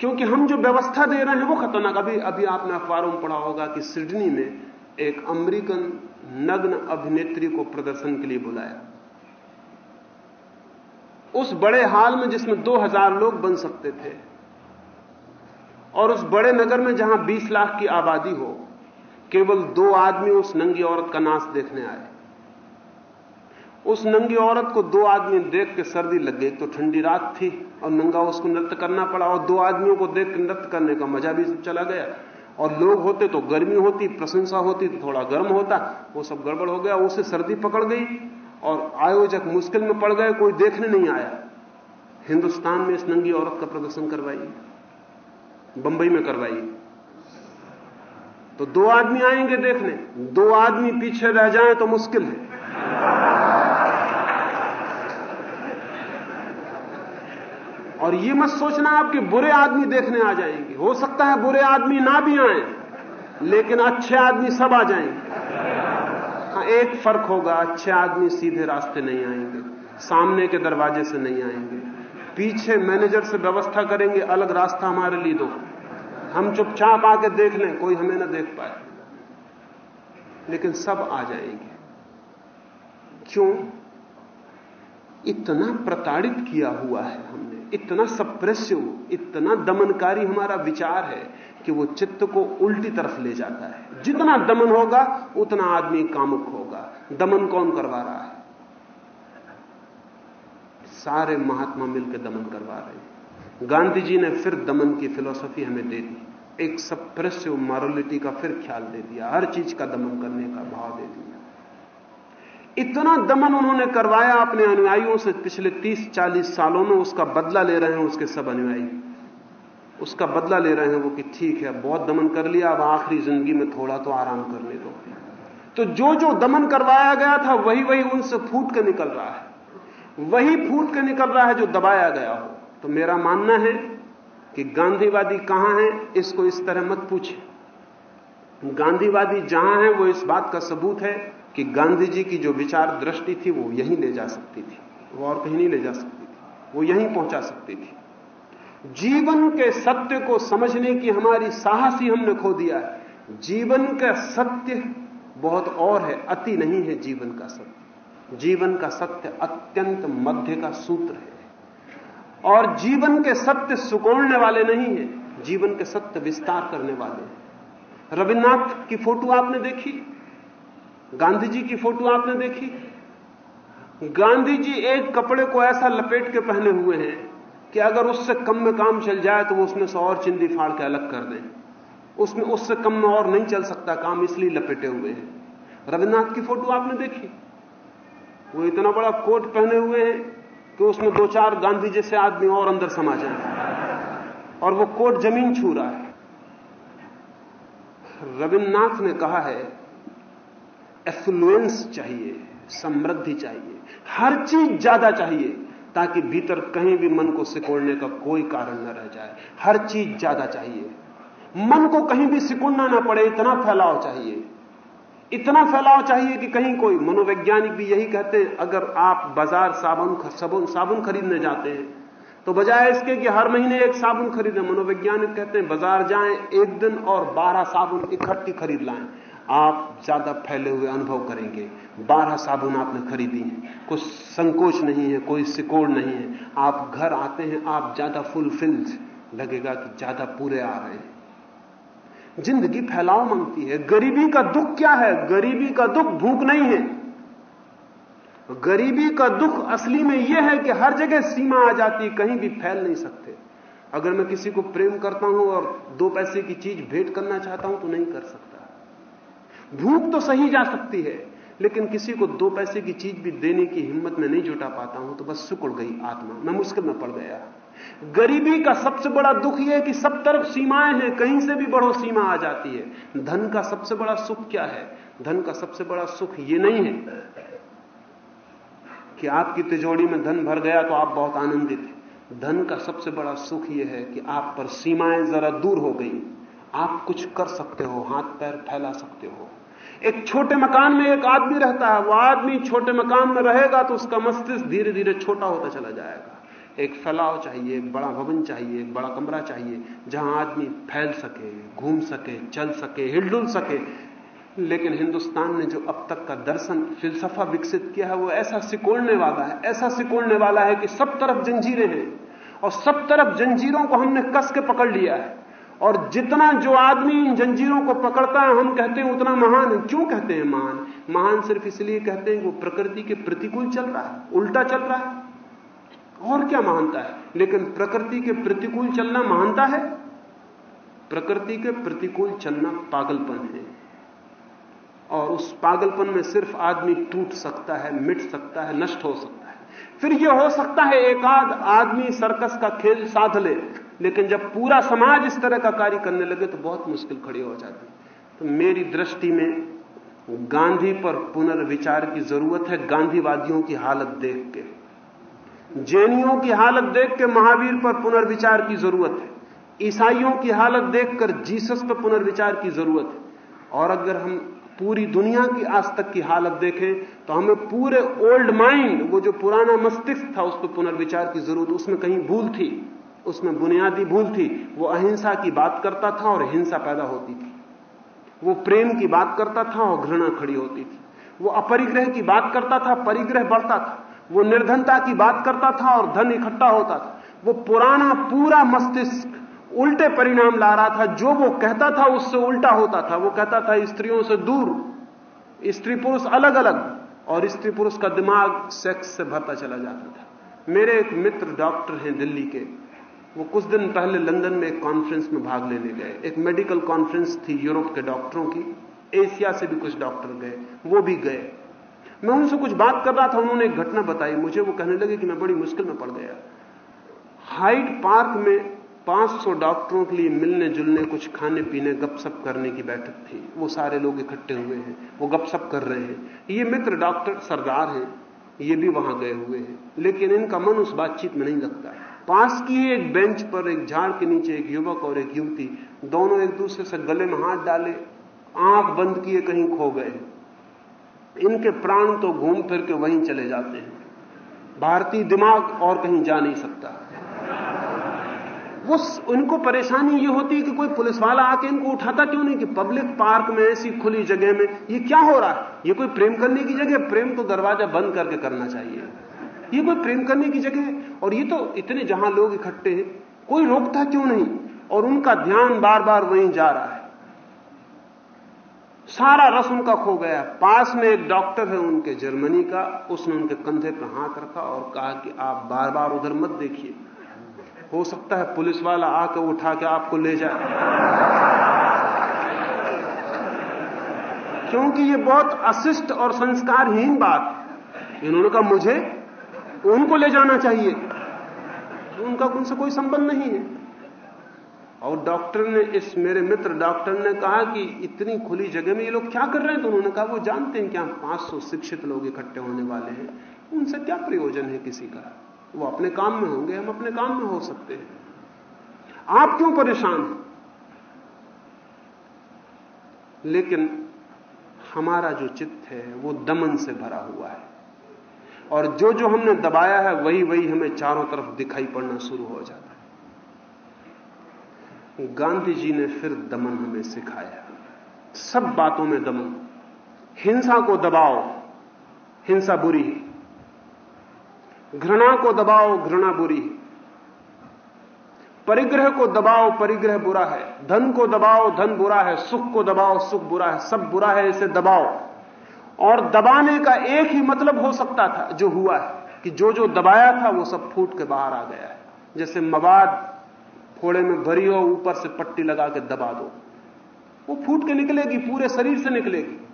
क्योंकि हम जो व्यवस्था दे रहे हैं वो खतरनाक। अभी अभी आपने अखबारों में पढ़ा होगा कि सिडनी में एक अमेरिकन नग्न अभिनेत्री को प्रदर्शन के लिए बुलाया। उस बड़े हाल में जिसमें 2000 लोग बन सकते थे और उस बड़े नगर में जहाँ 20 लाख की आबादी हो, केवल दो आदमी उस नंगी औरत का नाच देखने आए। उस नंगी औरत को दो आदमी देख के सर्दी लग गई तो ठंडी रात थी और नंगा उसको नृत्य करना पड़ा और दो आदमियों को देख के नृत्य करने का मज़ा भी चला गया। और लोग होते तो गर्मी होती, प्रशंसा होती तो थोड़ा गर्म होता, वो सब गड़बड़ हो गया, उसे सर्दी पकड़ गई। और आयोजक मुश्किल में पड़ गए, कोई देखने नहीं आया। हिंदुस्तान में इस नंगी औरत का प्रदर्शन करवाई बंबई में करवाई तो दो आदमी आएँगे देखने, दो आदमी पीछे रह जाएँ तो मुश्किल है। और ये मत सोचना आप कि बुरे आदमी देखने आ जाएँगे। हो सकता है बुरे आदमी ना भी आए, लेकिन अच्छे आदमी सब आ जाएँगे। एक फ़र्क होगा, अच्छे आदमी सीधे रास्ते नहीं आएँगे, सामने के दरवाजे से नहीं आएँगे। पीछे मैनेजर से व्यवस्था करेंगे, अलग रास्ता हमारे लिए दो। हम चुपचाप आके देख लें, कोई हमें ना देख पाए। लेकिन सब आ जाएँगे। क्यों? इतना प्रताड़ित किया हुआ है हमने, इतना सप्रेसिव, इतना दमनकारी हमारा विचार है कि वो चित्त को उल्टी तरफ़ ले जाता है। जितना दमन होगा, उतना आदमी कामुक होगा। दमन कौन करवा रहा है? सारे महात्मा मिलकर दमन करवा रहे हैं। गांधी जी ने फिर दमन की फिलॉसफी हमें दे दी। एक सप्रेसिव मॉरलिटी का फिर ख्याल दे दिया। हर चीज़ का दमन करने का भाव दे दिया। इतना दमन उन्होंने करवाया अपने अनुयायियों से। पिछले 30-40 सालों में उसका बदला ले रहे हैं उसके सब अनुयायी। उसका बदला ले रहे हैं वो कि ठीक है, बहुत दमन कर लिया, अब आखिरी ज़िंदगी में थोड़ा तो आराम करने दो। तो जो जो दमन करवाया गया था, वही वही उनसे फूट के निकल रहा है। वही फूट के निकल रहा है जो दबाया गया हो। तो मेरा मानना है कि गांधीवादी कहाँ है, इसको इस तरह मत पूछे। गांधीवादी जहाँ है, वो इस बात का सबूत है कि गांधी जी की जो विचार दृष्टि थी, वो यहीं ले जा सकती थी। वो और कहीं नहीं ले जा सकती थी। वो यहीं पहुँचा सकती थी। जीवन के सत्य को समझने की हमारी साहस ही हमने खो दिया है। जीवन का सत्य बहुत और है, अति नहीं है जीवन का सत्य। जीवन का सत्य अत्यंत मध्य का सूत्र है। और जीवन के सत्य सुकोड़ने वाले नहीं है, जीवन के सत्य विस्तार करने वाले हैं। रविन्द्रनाथ की फ़ोटो आपने देखी? गांधी जी की फ़ोटो आपने देखी? गांधी जी एक कपड़े को ऐसा लपेट के पहने हुए हैं कि अगर उससे कम में काम चल जाए तो वो उसमें से और चिंदी फाड़ के अलग कर दें। उसमें उससे कम में और नहीं चल सकता काम, इसलिए लपेटे हुए हैं। रविन्द्रनाथ की फ़ोटो आपने देखी? वो इतना बड़ा कोट पहने हुए हैं कि उसमें दो चार गांधी जैसे आदमी और अंदर समा जाए। और वो कोट ज़मीन छू रहा है। रविन्द्रनाथ ने कहा है, एफ्लुएंस चाहिए, समृद्धि चाहिए, हर चीज़ ज़्यादा चाहिए। ताकि भीतर कहीं भी मन को सिकोड़ने का कोई कारण न रह जाए। हर चीज़ ज़्यादा चाहिए। मन को कहीं भी सिकुड़ना ना पड़े, इतना फैलाव चाहिए। इतना फैलाव चाहिए कि कहीं कोई मनोवैज्ञानिक भी यही कहते हैं, अगर आप बाज़ार साबुन साबुन साबुन खरीदने जाते हैं तो बजाय इसके कि हर महीने एक साबुन खरीदें, मनोवैज्ञानिक कहते हैं, बाज़ार जाएँ, एक दिन और बारह साबुन इकट्ठी खरीद लाएँ। आप ज़्यादा फैले हुए अनुभव करेंगे। बारह साबुन आपने खरीदी है। कुछ संकोच नहीं है, कोई सिकोड़ नहीं है। आप घर आते हैं, आप ज़्यादा फुलफिल्ड लगेगा कि ज़्यादा पूरे आ रहे हैं। ज़िंदगी फैलाव मांगती है। गरीबी का दुख क्या है? गरीबी का दुख भूख नहीं है। गरीबी का दुख असली में यह है कि हर जगह सीमा आ जाती कहीं भी फैल नहीं सकते। अगर मैं किसी को प्रेम करता हूँ और दो पैसे की चीज़ भेंट करना चाहता हूँ तो नहीं कर सकता। भूख तो सही जा सकती है, लेकिन किसी को दो पैसे की चीज़ भी देने की हिम्मत में नहीं जुटा पाता हूँ तो बस सुकुड़ गई आत्मा। मैं मुश्किल में पड़ गया। गरीबी का सबसे बड़ा दुख यह है कि सब तरफ़ सीमाएँ हैं, कहीं से भी बड़ो सीमा आ जाती है। धन का सबसे बड़ा सुख क्या है? धन का सबसे बड़ा सुख यह नहीं है कि आपकी तिजोड़ी में धन भर गया तो आप बहुत आनंदित हैं। धन का सबसे बड़ा सुख यह है कि आप पर सीमाएँ जरा दूर हो गई। आप कुछ कर सकते हो, हाथ पैर फैला सकते हो। एक छोटे मकान में एक आदमी रहता है, वो आदमी छोटे मकान में रहेगा तो उसका मस्तिष्क धीरे धीरे छोटा होता चला जाएगा। एक फैलाव चाहिए, एक बड़ा भवन चाहिए, एक बड़ा कमरा चाहिए, जहाँ आदमी फैल सके, घूम सके, चल सके, हिलडुल सके। लेकिन हिंदुस्तान ने जो अब तक का दर्शन, फिलसफा विकसित किया है, वो ऐसा सिकोड़ने वाला है, ऐसा सिकोड़ने वाला है कि सब तरफ़ जंजीरें हैं। और सब तरफ़ जंजीरों को हमने कस के पकड़ लिया है। और जितना जो आदमी इन जंजीरों को पकड़ता है, हम कहते हैं उतना महान है। क्यों कहते हैं महान? महान सिर्फ़ इसलिए कहते हैं वो प्रकृति के प्रतिकूल चल रहा है, उल्टा चल रहा है। और क्या महानता है? लेकिन प्रकृति के प्रतिकूल चलना महानता है? प्रकृति के प्रतिकूल चलना पागलपन है। और उस पागलपन में सिर्फ़ आदमी टूट सकता है, मिट सकता है, नष्ट हो सकता है। फिर यह हो सकता है एक आध आदमी सर्कस का खेल साध ले। लेकिन जब पूरा समाज इस तरह का कार्य करने लगे तो बहुत मुश्किल खड़ी हो जाती। तो मेरी दृष्टि में गांधी पर पुनर्विचार की ज़रूरत है, गांधीवादियों की हालत देख के। जैनियों की हालत देख के महावीर पर पुनर्विचार की ज़रूरत है। ईसाइयों की हालत देखकर जीसस पर पुनर्विचार की ज़रूरत है। और अगर हम पूरी दुनिया की आज तक की हालत देखें तो हमें पूरे ओल्ड माइंड, वो जो पुराना मस्तिष्क था, उस पर पुनर्विचार की ज़रूरत, उसमें कहीं भूल थी। उसमें बुनियादी भूल थी। वो अहिंसा की बात करता था और हिंसा पैदा होती थी। वो प्रेम की बात करता था और घृणा खड़ी होती थी। वो अपरिग्रह की बात करता था, परिग्रह बढ़ता था। वो निर्धनता की बात करता था और धन इकट्ठा होता था। वो पुराना, पूरा मस्तिष्क उल्टे परिणाम ला रहा था। जो वो कहता था, उससे उल्टा होता था। वो कहता था, स्त्रियों से दूर, स्त्री पुरुष अलग अलग और स्त्री पुरुष का दिमाग सेक्स से भरता चला जाता था। मेरे एक मित्र डॉक्टर हैं दिल्ली के। वो कुछ दिन पहले लंदन में एक कॉन्फ्रेंस में भाग लेने गए। एक मेडिकल कॉन्फ्रेंस थी यूरोप के डॉक्टरों की। एशिया से भी कुछ डॉक्टर गए, वो भी गए। मैं उनसे कुछ बात कर रहा था, उन्होंने एक घटना बताई। मुझे वो कहने लगे कि मैं बड़ी मुश्किल में पड़ गया। हाइट पार्क में 500 डॉक्टरों के लिए मिलने जुलने, कुछ खाने पीने, गपशप करने की बैठक थी। वो सारे लोग इकट्ठे हुए हैं, वो गपशप कर रहे हैं। ये मित्र डॉक्टर सरदार हैं, ये भी वहाँ गए हुए हैं। लेकिन इनका मन उस बातचीत में नहीं लगता। पास की एक बेंच पर, एक झाड़ के नीचे एक युवक और एक युवती। दोनों एक दूसरे से गले में हाथ डाले, आँख बंद किए, कहीं खो गए। इनके प्राण तो घूम फिर के वहीं चले जाते हैं। भारतीय दिमाग और कहीं जा नहीं सकता। वो उनको परेशानी ये होती है कि कोई पुलिस वाला आके इनको उठाता क्यों नहीं कि पब्लिक पार्क में ऐसी खुली जगह में, ये क्या हो रहा है? ये कोई प्रेम करने की जगह प्रेम तो दरवाज़ा बंद करके करना चाहिए। ये कोई प्रेम करने की जगह है? और ये तो इतने जहाँ लोग इकट्ठे हैं, कोई रोकता क्यों नहीं? और उनका ध्यान बार बार वहीं जा रहा है। सारा रस उनका खो गया। पास में एक डॉक्टर है उनके जर्मनी का, उसने उनके कंधे पर हाथ रखा और कहा कि आप बार बार उधर मत देखिए। हो सकता है पुलिस वाला आकर उठा के आपको ले जाए। क्योंकि ये बहुत अशिष्ट और संस्कारहीन बात इन्होंने कहा, मुझे उनको ले जाना चाहिए। उनका उनसे कोई संबंध नहीं है। और डॉक्टर ने इस मेरे मित्र डॉक्टर ने कहा कि इतनी खुली जगह में ये लोग क्या कर रहे हैं? तो उन्होंने कहा, वो जानते हैं कि पाँच सौ शिक्षित लोग इकट्ठे होने वाले हैं। उनसे क्या प्रयोजन है किसी का? वो अपने काम में होंगे, हम अपने काम में हो सकते हैं। आप क्यों परेशान लेकिन हमारा जो चित्त है, वो दमन से भरा हुआ है। और जो जो हमने दबाया है, वही वही हमें चारों तरफ़ दिखाई पड़ना शुरू हो जाता है। गांधी जी ने फिर दमन हमें सिखाया। सब बातों में दमन। हिंसा को दबाओ, हिंसा बुरी घृणा को दबाओ, घृणा बुरी परिग्रह को दबाओ, परिग्रह बुरा है। धन को दबाओ, धन बुरा है। सुख को दबाओ, सुख बुरा है। सब बुरा है, इसे दबाओ। और दबाने का एक ही मतलब हो सकता था, जो हुआ है, कि जो जो दबाया था, वो सब फूट के बाहर आ गया है। जैसे मवाद फोड़े में भरी हो, ऊपर से पट्टी लगा के दबा दो। वो फूट के निकलेगी, पूरे शरीर से निकलेगी।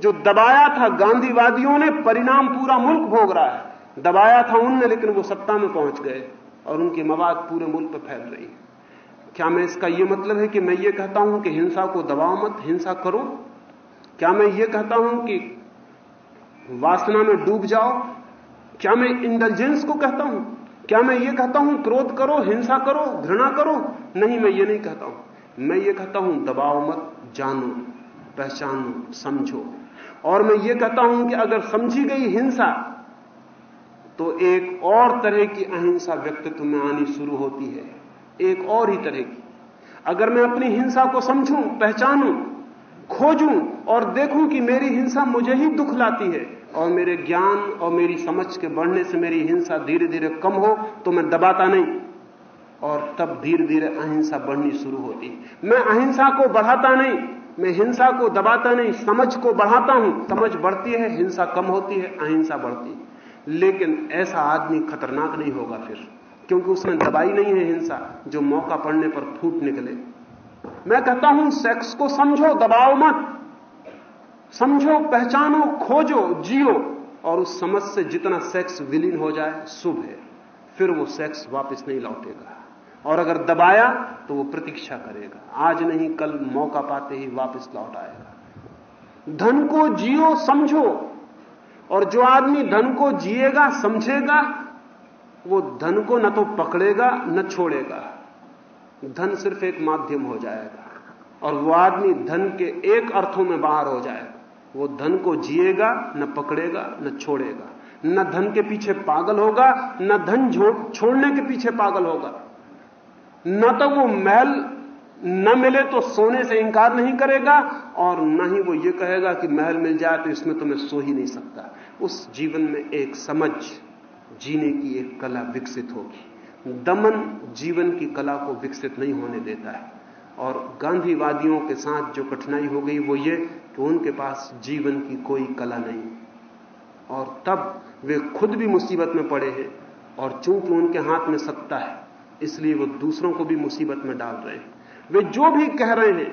जो दबाया था, गांधीवादियों ने परिणाम पूरा मुल्क भोग रहा है। दबाया था उनने, लेकिन वो सत्ता में पहुँच गए और उनकी मवाद पूरे मुल्क पर फैल रही। क्या मैं इसका यह मतलब है कि मैं ये कहता हूँ कि हिंसा को दबाओ मत, हिंसा करो। क्या मैं ये कहता हूँ कि वासना में डूब जाओ? क्या मैं इंटेलिजेंस को कहता हूँ? क्या मैं ये कहता हूँ, क्रोध करो, हिंसा करो, घृणा करो? नहीं, मैं ये नहीं कहता हूँ। मैं ये कहता हूँ दबाओ मत, जानो, पहचानो, समझो। और मैं ये कहता हूँ कि अगर समझी गई हिंसा तो एक और तरह की अहिंसा व्यक्तित्व में आनी शुरू होती है। एक और ही तरह की। अगर मैं अपनी हिंसा को समझूं, पहचानूं, खोजूं और देखूँ कि मेरी हिंसा मुझे ही दुख लाती है। और मेरे ज्ञान और मेरी समझ के बढ़ने से मेरी हिंसा धीरे धीरे कम हो तो मैं दबाता नहीं। और तब धीरे धीरे अहिंसा बढ़नी शुरू होती है। मैं अहिंसा को बढ़ाता नहीं, मैं हिंसा को दबाता नहीं, समझ को बढ़ाता हूँ। समझ बढ़ती है, हिंसा कम होती है, अहिंसा बढ़ती है। लेकिन ऐसा आदमी खतरनाक नहीं होगा फिर, क्योंकि उसने दबाई नहीं है हिंसा, जो मौका पड़ने पर फूट निकले। मैं कहता हूँ, सेक्स को समझो, दबाओ मत। समझो, पहचानो, खोजो, जियो, और उस समझ से जितना सेक्स विलीन हो जाए, शुभ है। फिर वो सेक्स वापस नहीं लौटेगा। और अगर दबाया तो वो प्रतीक्षा करेगा। आज नहीं, कल मौका पाते ही वापस लौट आएगा। धन को जियो, समझो। और जो आदमी धन को जिएगा, समझेगा, वो धन को न तो पकड़ेगा, न छोड़ेगा। धन सिर्फ़ एक माध्यम हो जाएगा। और वो आदमी धन के एक अर्थों में बाहर हो जाएगा। वो धन को जिएगा, न पकड़ेगा, न छोड़ेगा। न धन के पीछे पागल होगा, न धन छोड़ने के पीछे पागल होगा। न तो वो महल न मिले तो सोने से इंकार नहीं करेगा, और न ही वो ये कहेगा कि महल मिल जाए तो इसमें तो मैं सो ही नहीं सकता। उस जीवन में एक समझ जीने की एक कला विकसित होगी। दमन जीवन की कला को विकसित नहीं होने देता है। और गांधीवादियों के साथ जो कठिनाई हो गई वो ये कि उनके पास जीवन की कोई कला नहीं। और तब वे खुद भी मुसीबत में पड़े हैं और चूँकि उनके हाथ में सत्ता है, इसलिए वो दूसरों को भी मुसीबत में डाल रहे हैं। वे जो भी कह रहे हैं,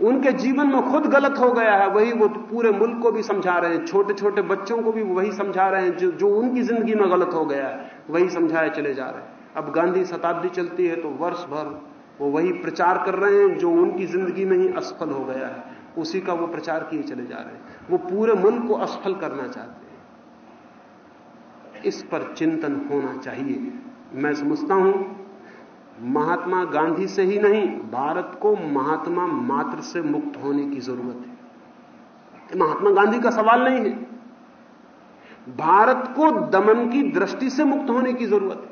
उनके जीवन में खुद गलत हो गया है, वही वो पूरे मुल्क को भी समझा रहे हैं छोटे छोटे बच्चों को भी वही समझा रहे हैं, जो जो उनकी ज़िंदगी में गलत हो गया है, वही समझाए चले जा रहे हैं। अब गांधी शताब्दी चलती है तो वर्ष भर वो वही प्रचार कर रहे हैं, जो उनकी ज़िंदगी में ही असफल हो गया है। उसी का वो प्रचार किए चले जा रहे हैं। वो पूरे मुल्क को असफल करना चाहते हैं। इस पर चिंतन होना चाहिए। मैं समझता हूँ, महात्मा गांधी से ही नहीं, भारत को महात्मा मात्र से मुक्त होने की ज़रूरत है। महात्मा गांधी का सवाल नहीं है। भारत को दमन की दृष्टि से मुक्त होने की ज़रूरत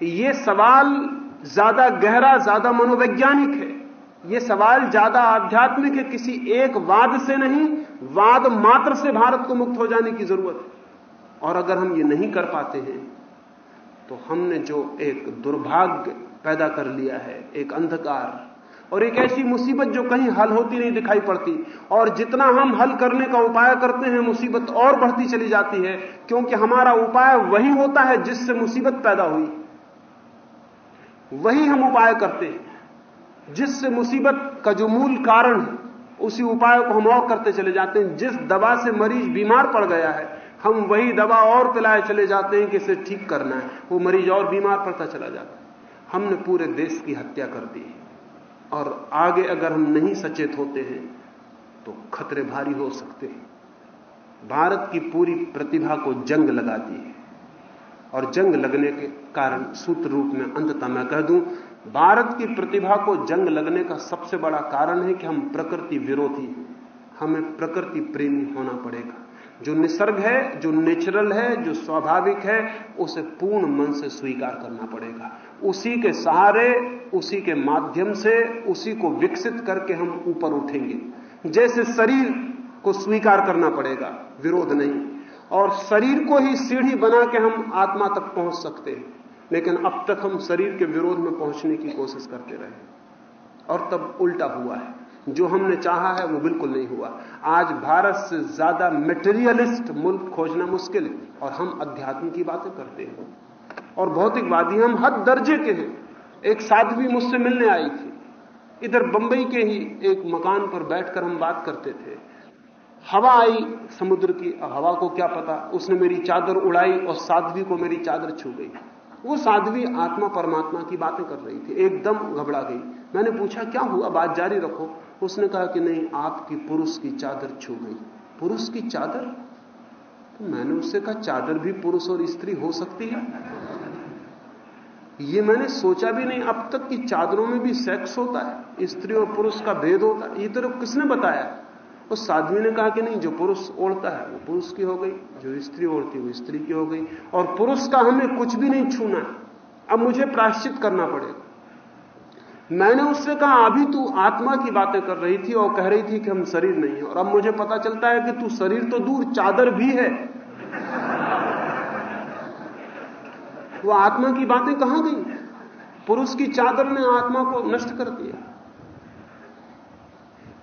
है। यह सवाल ज़्यादा गहरा, ज़्यादा मनोवैज्ञानिक है। यह सवाल ज़्यादा आध्यात्मिक है, किसी एक वाद से नहीं, वाद मात्र से भारत को मुक्त हो जाने की ज़रूरत है। और अगर हम ये नहीं कर पाते हैं तो हमने जो एक दुर्भाग्य पैदा कर लिया है, एक अंधकार, और एक ऐसी मुसीबत जो कहीं हल होती नहीं दिखाई पड़ती, और जितना हम हल करने का उपाय करते हैं, मुसीबत और बढ़ती चली जाती है, क्योंकि हमारा उपाय वही होता है जिससे मुसीबत पैदा हुई। वही हम उपाय करते हैं। जिससे मुसीबत का जो मूल कारण है, उसी उपाय को हम और करते चले जाते हैं। जिस दवा से मरीज़ बीमार पड़ गया है, हम वही दवा और पिलाए चले जाते हैं कि इसे ठीक करना है। वो मरीज़ और बीमार पड़ता चला जाता है। हमने पूरे देश की हत्या कर दी और आगे अगर हम नहीं सचेत होते हैं तो खतरे भारी हो सकते हैं। भारत की पूरी प्रतिभा को जंग लगा दी है। और जंग लगने के कारण सूत्र रूप में अंततः मैं कह दूँ भारत की प्रतिभा को जंग लगने का सबसे बड़ा कारण है कि हम प्रकृति विरोधी हमें प्रकृति प्रेमी होना पड़ेगा। जो निसर्ग है, जो नेचुरल है, जो स्वाभाविक है, उसे पूर्ण मन से स्वीकार करना पड़ेगा। उसी के सहारे, उसी के माध्यम से, उसी को विकसित करके हम ऊपर उठेंगे। जैसे शरीर को स्वीकार करना पड़ेगा, विरोध नहीं। और शरीर को ही सीढ़ी बना के हम आत्मा तक पहुँच सकते हैं। लेकिन अब तक हम शरीर के विरोध में पहुँचने की कोशिश करते रहे। और तब उल्टा हुआ है। जो हमने चाहा है, वो बिल्कुल नहीं हुआ। आज भारत से ज़्यादा मेटेरियलिस्ट मुल्क खोजना मुश्किल है, और हम अध्यात्म की बातें करते हैं। और भौतिकवादी हम हद दर्जे के हैं। एक साध्वी मुझसे मिलने आई थी। इधर बंबई के ही एक मकान पर बैठकर हम बात करते थे। हवा आई समुद्र की हवा को क्या पता? उसने मेरी चादर उड़ाई और साध्वी को मेरी चादर छू गई। वो साध्वी आत्मा परमात्मा की बातें कर रही थी, एकदम घबरा गई। मैंने पूछा, क्या हुआ? बात जारी रखो। उसने कहा कि नहीं, आपकी पुरुष की चादर छू गई। पुरुष की चादर? तो मैंने उससे कहा, चादर भी पुरुष और स्त्री हो सकती है? ये मैंने सोचा भी नहीं, अब तक कि चादरों में भी सेक्स होता है, स्त्री और पुरुष का भेद होता है। ये तो किसने बताया? उस साध्वी ने कहा कि नहीं, जो पुरुष ओढ़ता है, वो पुरुष की हो गई, जो स्त्री ओढ़ती वो स्त्री की हो गई। और पुरुष का हमें कुछ भी नहीं छूना अब मुझे प्राश्चित करना पड़ेगा। मैंने उससे कहा, अभी तू आत्मा की बातें कर रही थी और कह रही थी कि हम शरीर नहीं है। और अब मुझे पता चलता है कि तू शरीर तो दूर, चादर भी है। वो आत्मा की बातें कहाँ गई? पुरुष की चादर ने आत्मा को नष्ट कर दिया।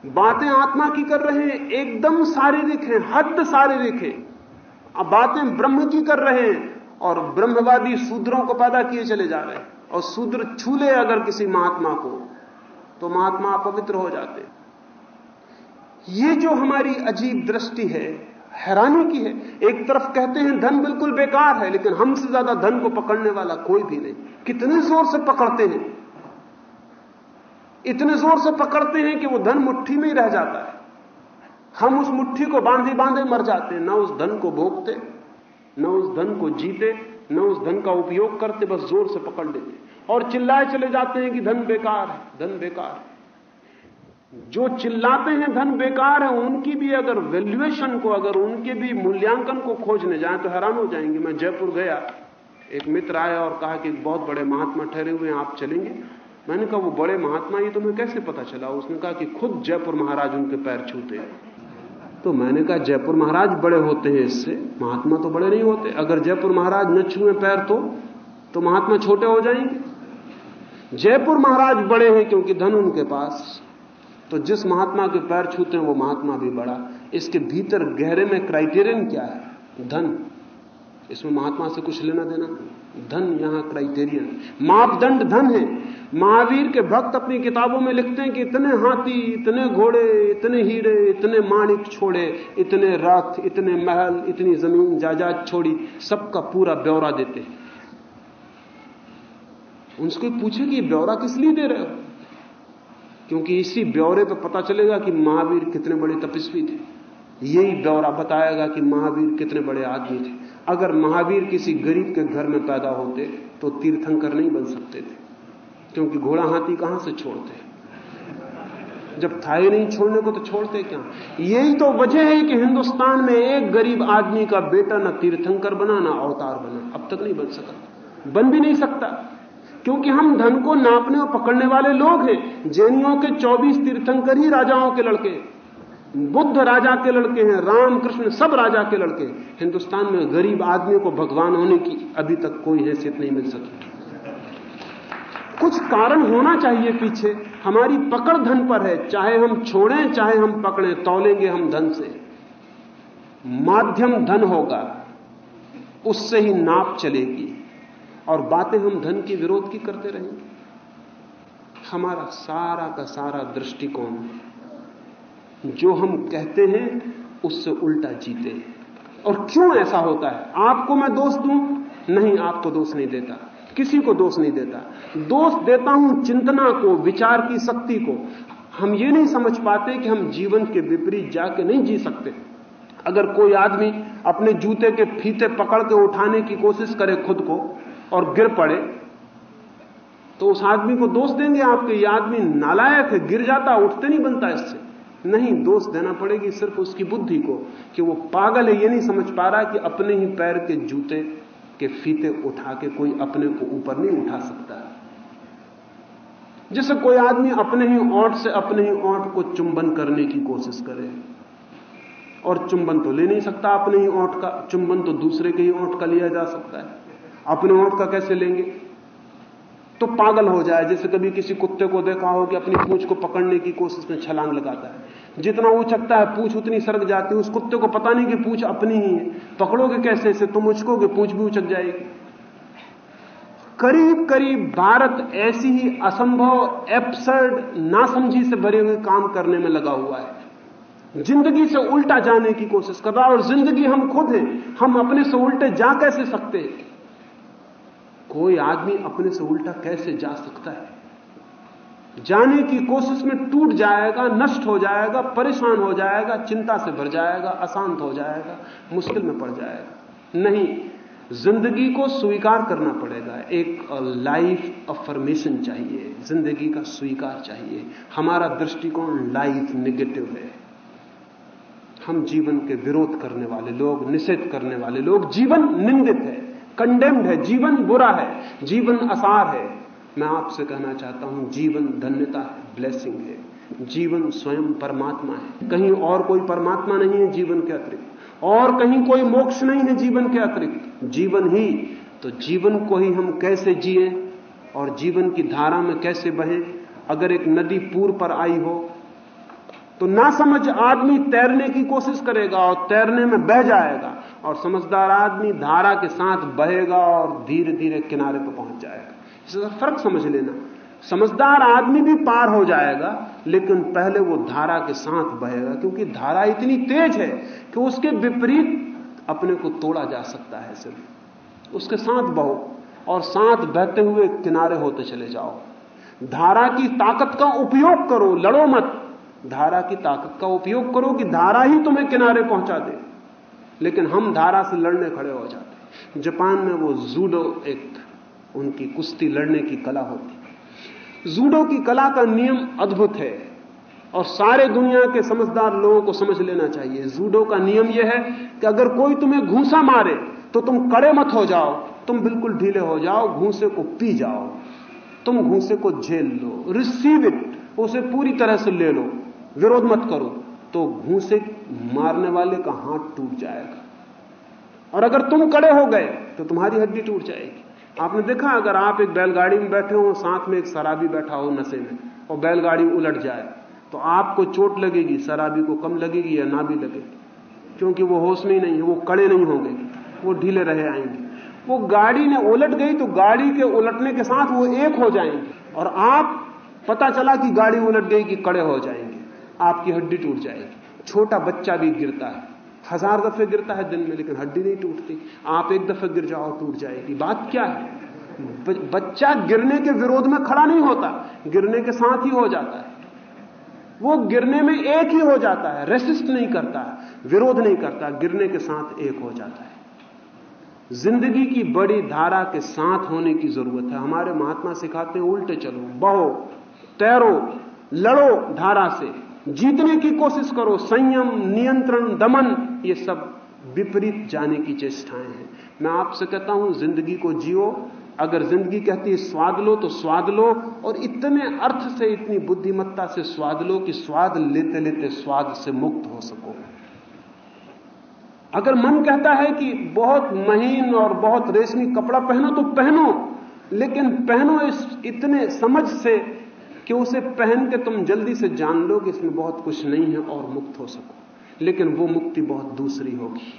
बातें आत्मा की कर रहे हैं, एकदम शारीरिक हैं, हद शारीरिक है। अब बातें ब्रह्म की कर रहे हैं और ब्रह्मवादी शूद्रों को पैदा किए चले जा रहे हैं। और शूद्र छूले अगर किसी महात्मा को तो महात्मा अपवित्र हो जाते ये जो हमारी अजीब दृष्टि है, हैरानी की है। एक तरफ़ कहते हैं धन बिल्कुल बेकार है, लेकिन हमसे ज़्यादा धन को पकड़ने वाला कोई भी नहीं। कितने ज़ोर से पकड़ते हैं। इतने ज़ोर से पकड़ते हैं कि वो धन मुट्ठी में ही रह जाता है। हम उस मुट्ठी को बांधे बांधे मर जाते हैं। न उस धन को भोगते, न उस धन को जीते, न उस धन का उपयोग करते, बस ज़ोर से पकड़ लेते और चिल्लाए चले जाते हैं कि धन बेकार है, धन बेकार है। जो चिल्लाते हैं धन बेकार है, उनकी भी अगर वैल्यूएशन को, अगर उनके भी मूल्यांकन को खोजने जाए तो हैरान हो जाएँगे। मैं जयपुर गया, एक मित्र आया और कहा कि बहुत बड़े महात्मा ठहरे हुए हैं, आप चलेंगे? मैंने कहा, वो बड़े महात्मा, ये तुम्हें कैसे पता चला? उसने कहा कि खुद जयपुर महाराज उनके पैर छूते हैं। तो मैंने कहा, जयपुर महाराज बड़े होते हैं इससे, महात्मा तो बड़े नहीं होते। अगर जयपुर महाराज न छुए पैर तो तो महात्मा छोटे हो जाएँगे। जयपुर महाराज बड़े हैं क्योंकि धन उनके पास। तो जिस महात्मा के पैर छूते हैं, वो महात्मा भी बड़ा। इसके भीतर गहरे में क्राइटेरियन क्या है? धन। इसमें महात्मा से कुछ लेना देना। धन यहाँ क्राइटेरियन। मापदंड धन है। महावीर के भक्त अपनी किताबों में लिखते हैं कि इतने हाथी, इतने घोड़े, इतने हीरे, इतने माणिक छोड़े, इतने रथ, इतने महल, इतनी ज़मीन, जायदाद छोड़ी, सबका पूरा ब्यौरा देते हैं। उनसे पूछे कि ब्यौरा किस लिए दे रहे हो? क्योंकि इसी ब्यौरे पर पता चलेगा कि महावीर कितने बड़े तपस्वी थे। यही ब्यौरा बताएगा कि महावीर कितने बड़े आदमी थे। अगर महावीर किसी गरीब के घर में पैदा होते तो तीर्थंकर नहीं बन सकते थे। क्योंकि घोड़ा हाथी कहाँ से छोड़ते जब था ही नहीं छोड़ने को तो छोड़ते क्या? यही तो वजह है कि हिंदुस्तान में एक गरीब आदमी का बेटा ना तीर्थंकर बना, ना अवतार बना। अब तक नहीं बन सका। बन भी नहीं सकता। क्योंकि हम धन को नापने और पकड़ने वाले लोग हैं। जैनियों के 24 तीर्थंकर ही राजाओं के लड़के बुद्ध राजा के लड़के हैं राम कृष्ण सब राजा के लड़के हिंदुस्तान में गरीब आदमी को भगवान होने की अभी तक कोई हैसियत नहीं मिल सकी। कुछ कारण होना चाहिए पीछे। हमारी पकड़ धन पर है। चाहे हम छोड़ें, चाहे हम पकड़ें, तोलेंगे हम धन से। माध्यम धन होगा। उससे ही नाप चलेगी। और बातें हम धन के विरोध की करते रहेंगे हमारा सारा का सारा दृष्टिकोण, जो हम कहते हैं, उससे उल्टा जीते हैं। और क्यों ऐसा होता है? आपको मैं दोष दूँ? नहीं, आपको दोष नहीं देता। किसी को दोष नहीं देता। दोष देता हूँ चिंतना को, विचार की शक्ति को। हम ये नहीं समझ पाते कि हम जीवन के विपरीत जाके नहीं जी सकते। अगर कोई आदमी अपने जूते के फीते पकड़ के उठाने की कोशिश करे खुद को और गिर पड़े तो उस आदमी को दोष देंगे आपके। ये आदमी नालायक है, गिर जाता, उठते नहीं बनता इससे। नहीं, दोष देना पड़ेगी सिर्फ़ उसकी बुद्धि को कि वो पागल है, ये नहीं समझ पा रहा कि अपने ही पैर के जूते के फीते उठा के कोई अपने को ऊपर नहीं उठा सकता। जैसे कोई आदमी अपने ही ओंठ से अपने ही ओंठ को चुंबन करने की कोशिश करे, और चुंबन तो ले नहीं सकता अपने ही ओंठ का, चुंबन तो दूसरे के ही ओंठ का लिया जा सकता है। अपने ओंठ का कैसे लेंगे? तो पागल हो जाए, जैसे कभी किसी कुत्ते को देखा हो कि अपनी पूंछ को पकड़ने की कोशिश में छलांग लगाता है। जितना उछकता है पूछ, उतनी सरक जाती है। उस कुत्ते को पता नहीं कि पूछ अपनी ही है। पकड़ोगे कैसे इसे? तुम उछकोगे, पूछ भी उछक जाएगी। करीब करीब भारत ऐसी ही असंभव एप्सर्ड नासमझी से भरे हुए काम करने में लगा हुआ है। ज़िंदगी से उल्टा जाने की कोशिश कर रहा है, और ज़िंदगी हम खुद हैं। हम अपने से उल्टे जा कैसे सकते? कोई आदमी अपने से उल्टा कैसे जा सकता है? जाने की कोशिश में टूट जाएगा, नष्ट हो जाएगा, परेशान हो जाएगा, चिंता से भर जाएगा, अशांत हो जाएगा, मुश्किल में पड़ जाएगा। नहीं, ज़िंदगी को स्वीकार करना पड़ेगा। एक लाइफ अफर्मेशन चाहिए। ज़िंदगी का स्वीकार चाहिए। हमारा दृष्टिकोण लाइफ निगेटिव है। हम जीवन के विरोध करने वाले लोग, निषेध करने वाले लोग, जीवन निंदित है कंडेम्ड है, जीवन बुरा है, जीवन असार है। मैं आपसे कहना चाहता हूँ, जीवन धन्यता है ब्लेसिंग है। जीवन स्वयं परमात्मा है। कहीं और कोई परमात्मा नहीं है जीवन के अतिरिक्त। और कहीं कोई मोक्ष नहीं है जीवन के अतिरिक्त। जीवन ही तो जीवन को ही हम कैसे जिए और जीवन की धारा में कैसे बहें? अगर एक नदी पूर्व पर आई हो तो ना समझ आदमी तैरने की कोशिश करेगा और तैरने में बह जाएगा और समझदार आदमी धारा के साथ बहेगा और धीरे धीरे किनारे पर पहुँच जाएगा। फ़र्क समझ लेना। समझदार आदमी भी पार हो जाएगा, लेकिन पहले वो धारा के साथ बहेगा, क्योंकि धारा इतनी तेज है कि उसके विपरीत अपने को तोड़ा जा सकता है सिर्फ़। उसके साथ बहो और साथ बहते हुए किनारे होते चले जाओ। धारा की ताकत का उपयोग करो, लड़ो मत। धारा की ताकत का उपयोग करो कि धारा ही तुम्हें किनारे पहुँचा दे। लेकिन हम धारा से लड़ने खड़े हो जाते जापान में वो जूडो एक उनकी कुश्ती लड़ने की कला होती जूडो की कला का नियम अद्भुत है और सारे दुनिया के समझदार लोगों को समझ लेना चाहिए। जूडो का नियम यह है कि अगर कोई तुम्हें घूसा मारे तो तुम कड़े मत हो जाओ, तुम बिल्कुल ढीले हो जाओ, घूसे को पी जाओ। तुम घूसे को झेल लो रिसीव इट उसे पूरी तरह से ले लो, विरोध मत करो तो घूसे मारने वाले का हाथ टूट जाएगा। और अगर तुम कड़े हो गए तो तुम्हारी हड्डी टूट जाएगी। आपने देखा, अगर आप एक बैलगाड़ी में बैठे हो, साथ में एक शराबी बैठा हो नशे में, और बैलगाड़ी उलट जाए तो आपको चोट लगेगी, शराबी को कम लगेगी या ना भी लगेगी क्योंकि वो होश में ही नहीं है वो कड़े नहीं होंगे, वो ढीले रहे आएँगे। वो गाड़ी ने उलट गई तो गाड़ी के उलटने के साथ वो एक हो जाएँगे, और आप पता चला कि गाड़ी उलट गई कि कड़े हो जाएँगे, आपकी हड्डी टूट जाएगी। छोटा बच्चा भी गिरता है। हज़ार दफे गिरता है दिन में, लेकिन हड्डी नहीं टूटती। आप एक दफे गिर जाओ, टूट जाएगी। बात क्या है? बच्चा गिरने के विरोध में खड़ा नहीं होता, गिरने के साथ ही हो जाता है। वो गिरने में एक ही हो जाता है रेसिस्ट नहीं करता, विरोध नहीं करता, गिरने के साथ एक हो जाता है। ज़िंदगी की बड़ी धारा के साथ होने की ज़रूरत है। हमारे महात्मा सिखाते हैं, उल्टे चलो, बहो, तैरो, लड़ो धारा से। जीतने की कोशिश करो, संयम, नियंत्रण, दमन। ये सब विपरीत जाने की चेष्टाएँ हैं। मैं आपसे कहता हूँ, ज़िंदगी को जियो। अगर ज़िंदगी कहती है, स्वाद लो तो स्वाद लो। और इतने अर्थ से, इतनी बुद्धिमत्ता से स्वाद लो कि स्वाद लेते लेते स्वाद से मुक्त हो सको। अगर मन कहता है कि बहुत महीन और बहुत रेशमी कपड़ा पहनो तो पहनो। लेकिन पहनो इस, इतने समझ से कि उसे पहन के तुम जल्दी से जान लो कि इसमें बहुत कुछ नहीं है और मुक्त हो सको। लेकिन वो मुक्ति बहुत दूसरी होगी।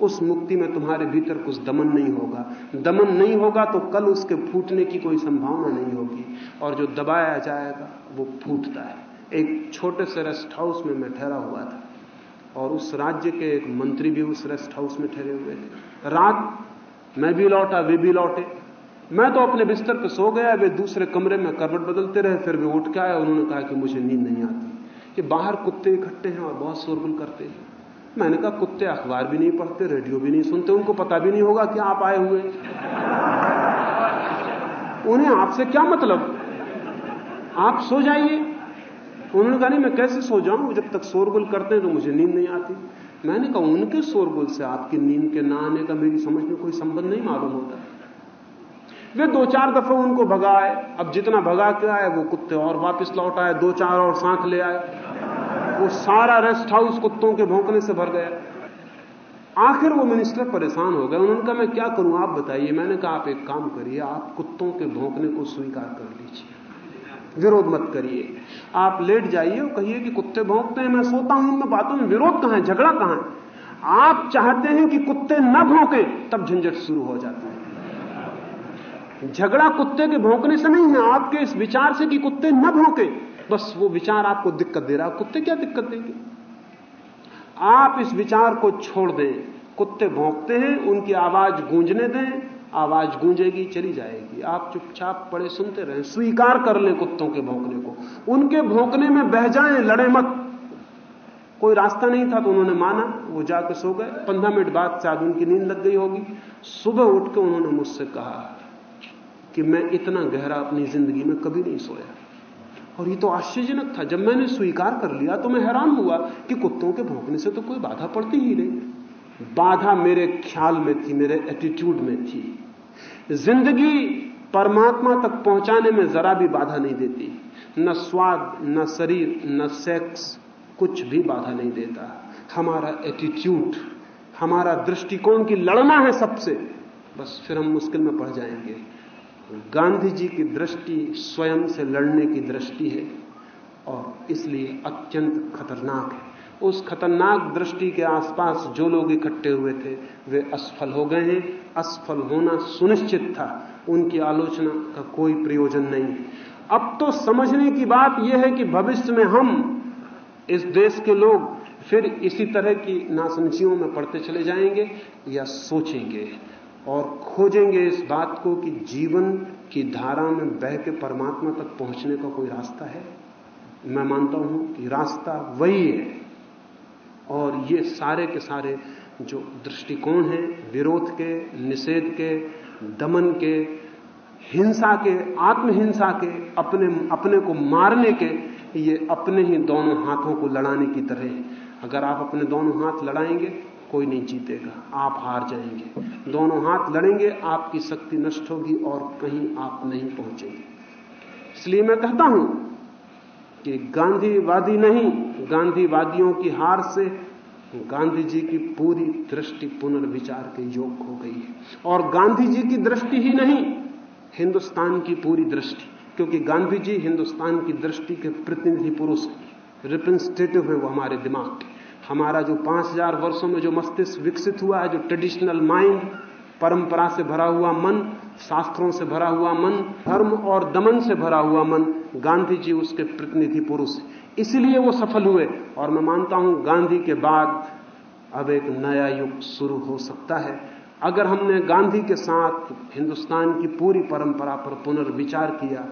उस मुक्ति में तुम्हारे भीतर कुछ दमन नहीं होगा। दमन नहीं होगा तो कल उसके फूटने की कोई संभावना नहीं होगी। और जो दबाया जाएगा, वो फूटता है। एक छोटे से रेस्ट हाउस में मैं ठहरा हुआ था। और उस राज्य के एक मंत्री भी उस रेस्ट हाउस में ठहरे हुए थे। रात, मैं भी लौटा, वे भी लौटे। मैं तो अपने बिस्तर पर सो गया, वे दूसरे कमरे में करवट बदलते रहे, फिर वे उठ के आए उन्होंने कहा कि मुझे नींद नहीं आती। कि बाहर कुत्ते इकट्ठे हैं और बहुत शोरगुल करते हैं। मैंने कहा, कुत्ते अखबार भी नहीं पढ़ते, रेडियो भी नहीं सुनते, उनको पता भी नहीं होगा कि आप आए हुए उन्हें आपसे क्या मतलब? आप सो जाइए। उन्होंने कहा, नहीं, मैं कैसे सो जाऊँ? जब तक शोरगुल करते हैं तो मुझे नींद नहीं आती। मैंने कहा, उनके शोरगुल से आपकी नींद के ना आने का मेरी समझ में कोई संबंध नहीं मालूम होता। वे दो चार दफे उनको भगाए। अब जितना भगा के आए, वो कुत्ते और वापस लौट आए, दो चार और साथ ले आए। वो सारा रेस्ट हाउस कुत्तों के भौंकने से भर गया। आखिर वो मिनिस्टर परेशान हो गए। उन्होंने कहा, मैं क्या करूँ? आप बताइए। मैंने कहा, आप एक काम करिए। आप कुत्तों के भौंकने को स्वीकार कर लीजिए। विरोध मत करिए। आप लेट जाइए और कहिए कि कुत्ते भौंकते हैं। मैं सोता हूँ उनमें बातों में विरोध कहाँ है? झगड़ा कहाँ है? आप चाहते हैं कि कुत्ते न भौंके, तब झंझट शुरू हो जाता है। झगड़ा कुत्ते के भौंकने से नहीं है, आपके इस विचार से कि कुत्ते न भौंके, बस वो विचार आपको दिक्कत दे रहा कुत्ते क्या दिक्कत देंगे? आप इस विचार को छोड़ दें, कुत्ते भौंकते हैं, उनकी आवाज़ गूंजने दें, आवाज़ गूंजेगी, चली जाएगी। आप चुपचाप पड़े सुनते रहें, स्वीकार कर लें कुत्तों के भौंकने को। उनके भौंकने में बह जाएँ, लड़े मत। कोई रास्ता नहीं था तो उन्होंने माना, वो जाकर सो गए। पंद्रह मिनट बाद शायद उनकी नींद लग गई होगी। सुबह उठ के उन्होंने मुझसे कहा कि मैं इतना गहरा अपनी ज़िंदगी में कभी नहीं सोया। और ये तो आश्चर्यजनक था। जब मैंने स्वीकार कर लिया तो मैं हैरान हुआ कि कुत्तों के भौंकने से तो कोई बाधा पड़ती ही नहीं। बाधा मेरे ख्याल में थी, मेरे एटीट्यूड में थी। ज़िंदगी परमात्मा तक पहुँचाने में जरा भी बाधा नहीं देती। न स्वाद, न शरीर, न सेक्स कुछ भी बाधा नहीं देता। हमारा एटीट्यूड हमारा दृष्टिकोण की लड़ना है सबसे। बस फिर हम मुश्किल में पड़ जाएँगे। गांधी जी की दृष्टि स्वयं से लड़ने की दृष्टि है और इसलिए अत्यंत खतरनाक है। उस खतरनाक दृष्टि के आसपास जो लोग इकट्ठे हुए थे, वे असफल हो गए हैं। असफल होना सुनिश्चित था। उनकी आलोचना का कोई प्रयोजन नहीं अब तो समझने की बात यह है कि भविष्य में हम, इस देश के लोग, फिर इसी तरह की नासमझियों में पड़ते चले जाएँगे या सोचेंगे। और खोजेंगे इस बात को कि जीवन की धारा में बह के परमात्मा तक पहुँचने का कोई रास्ता है? मैं मानता हूँ कि रास्ता वही है। और ये सारे के सारे जो दृष्टिकोण हैं, विरोध के, निषेध के, दमन के, हिंसा के, आत्महिंसा के, अपने अपने को मारने के, ये अपने ही दोनों हाथों को लड़ाने की तरह है। अगर आप अपने दोनों हाथ लड़ाएँगे कोई नहीं जीतेगा, आप हार जाएँगे। दोनों हाथ लड़ेंगे, आपकी शक्ति नष्ट होगी और कहीं आप नहीं पहुँचेंगे। इसलिए मैं कहता हूँ कि गांधीवादी नहीं, गांधीवादियों की हार से गांधी जी की पूरी दृष्टि पुनर्विचार के योग हो गई है। और गांधी जी की दृष्टि ही नहीं, हिंदुस्तान की पूरी दृष्टि, क्योंकि गांधी जी हिंदुस्तान की दृष्टि के प्रतिनिधि पुरुष रिप्रेजेंटेटिव है वो हमारे दिमाग के हमारा जो पाँच हज़ार वर्षों में जो मस्तिष्क विकसित हुआ है, जो ट्रेडिशनल माइंड परंपरा से भरा हुआ मन, शास्त्रों से भरा हुआ मन, धर्म और दमन से भरा हुआ मन, गांधी जी उसके प्रतिनिधि पुरुष। इसलिए वो सफल हुए। और मैं मानता हूँ, गांधी के बाद अब एक नया युग शुरू हो सकता है। अगर हमने गांधी के साथ हिंदुस्तान की पूरी परंपरा पर पुनर्विचार किया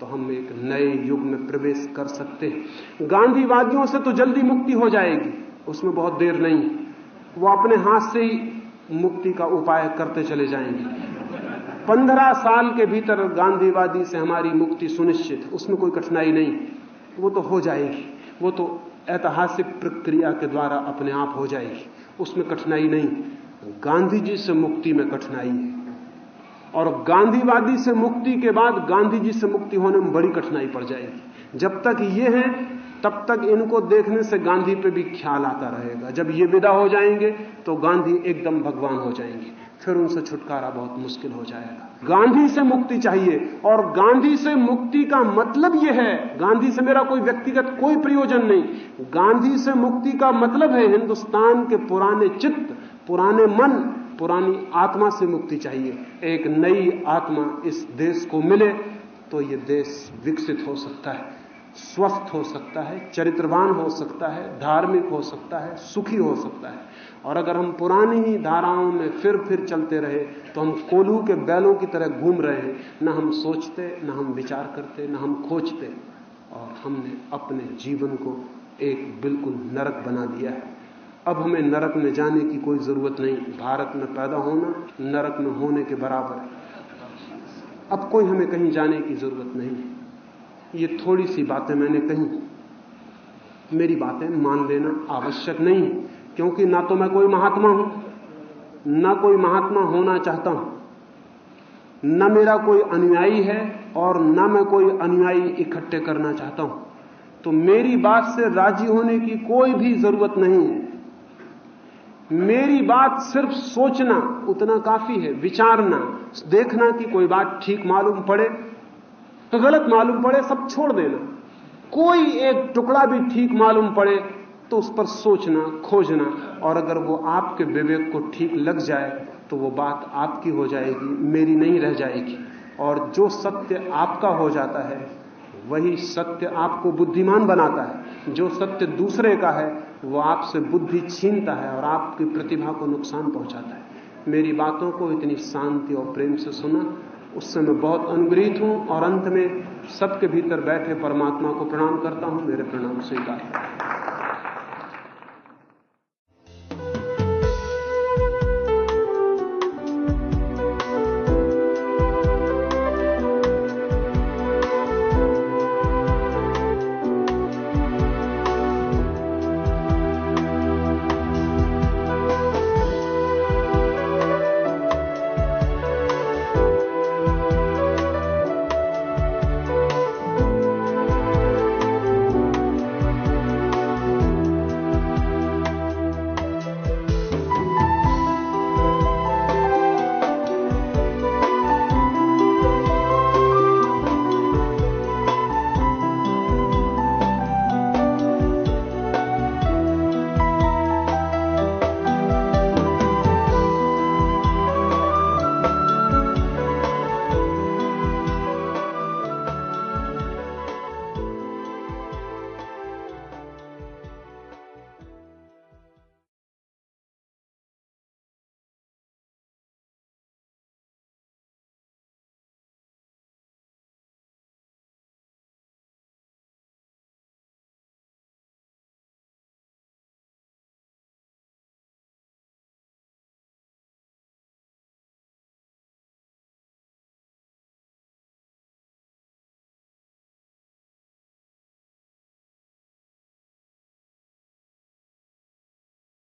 तो हम एक नए युग में प्रवेश कर सकते हैं। गांधीवादियों से तो जल्दी मुक्ति हो जाएगी। उसमें बहुत देर नहीं। है वो अपने हाथ से ही मुक्ति का उपाय करते चले जाएँगे। पंद्रह साल के भीतर गांधीवादी से हमारी मुक्ति सुनिश्चित, उसमें कोई कठिनाई नहीं। वो तो हो जाएगी। वो तो ऐतिहासिक प्रक्रिया के द्वारा अपने आप हो जाएगी। उसमें कठिनाई नहीं। गांधी जी से मुक्ति में कठिनाई है। और गांधीवादी से मुक्ति के बाद गांधी जी से मुक्ति होने में बड़ी कठिनाई पड़ जाएगी। जब तक ये है तब तक इनको देखने से गांधी पे भी ख्याल आता रहेगा। जब ये विदा हो जाएँगे तो गांधी एकदम भगवान हो जाएँगे। फिर उनसे छुटकारा बहुत मुश्किल हो जाएगा। गांधी से मुक्ति चाहिए, और गांधी से मुक्ति का मतलब यह है, गांधी से मेरा कोई व्यक्तिगत कोई प्रयोजन नहीं। गांधी से मुक्ति का मतलब है हिंदुस्तान के पुराने चित्त, पुराने मन, पुरानी आत्मा से मुक्ति चाहिए। एक नई आत्मा इस देश को मिले तो ये देश विकसित हो सकता है। स्वस्थ हो सकता है, चरित्रवान हो सकता है, धार्मिक हो सकता है, सुखी हो सकता है। और अगर हम पुरानी ही धाराओं में फिर फिर चलते रहे तो हम कोलू के बैलों की तरह घूम रहे हैं। न हम सोचते, न हम विचार करते, न हम खोजते। और हमने अपने जीवन को एक बिल्कुल नरक बना दिया है। अब हमें नरक में जाने की कोई ज़रूरत नहीं। भारत में पैदा होना नरक में होने के बराबर है। अब कोई हमें कहीं जाने की ज़रूरत नहीं है। ये थोड़ी सी बातें मैंने कही। मेरी बातें मान लेना आवश्यक नहीं क्योंकि ना तो मैं कोई महात्मा हूँ, ना कोई महात्मा होना चाहता हूँ। न मेरा कोई अनुयायी है और न मैं कोई अनुयायी इकट्ठे करना चाहता हूँ। तो मेरी बात से राज़ी होने की कोई भी ज़रूरत नहीं है। मेरी बात सिर्फ़ सोचना उतना काफ़ी है, विचारना, देखना कि कोई बात ठीक मालूम पड़े। तो गलत मालूम पड़े, सब छोड़ देना कोई एक टुकड़ा भी ठीक मालूम पड़े तो उस पर सोचना, खोजना, और अगर वो आपके विवेक को ठीक लग जाए तो वो बात आपकी हो जाएगी, मेरी नहीं रह जाएगी। और जो सत्य आपका हो जाता है, वही सत्य आपको बुद्धिमान बनाता है। जो सत्य दूसरे का है, वो आपसे बुद्धि छीनता है और आपकी प्रतिभा को नुकसान पहुंचाता है। मेरी बातों को इतनी शांति और प्रेम से सुना उससे मैं बहुत अनुग्रहित हूँ और अंत में सबके भीतर बैठे परमात्मा को प्रणाम करता हूँ, मेरे प्रणाम स्वीकार।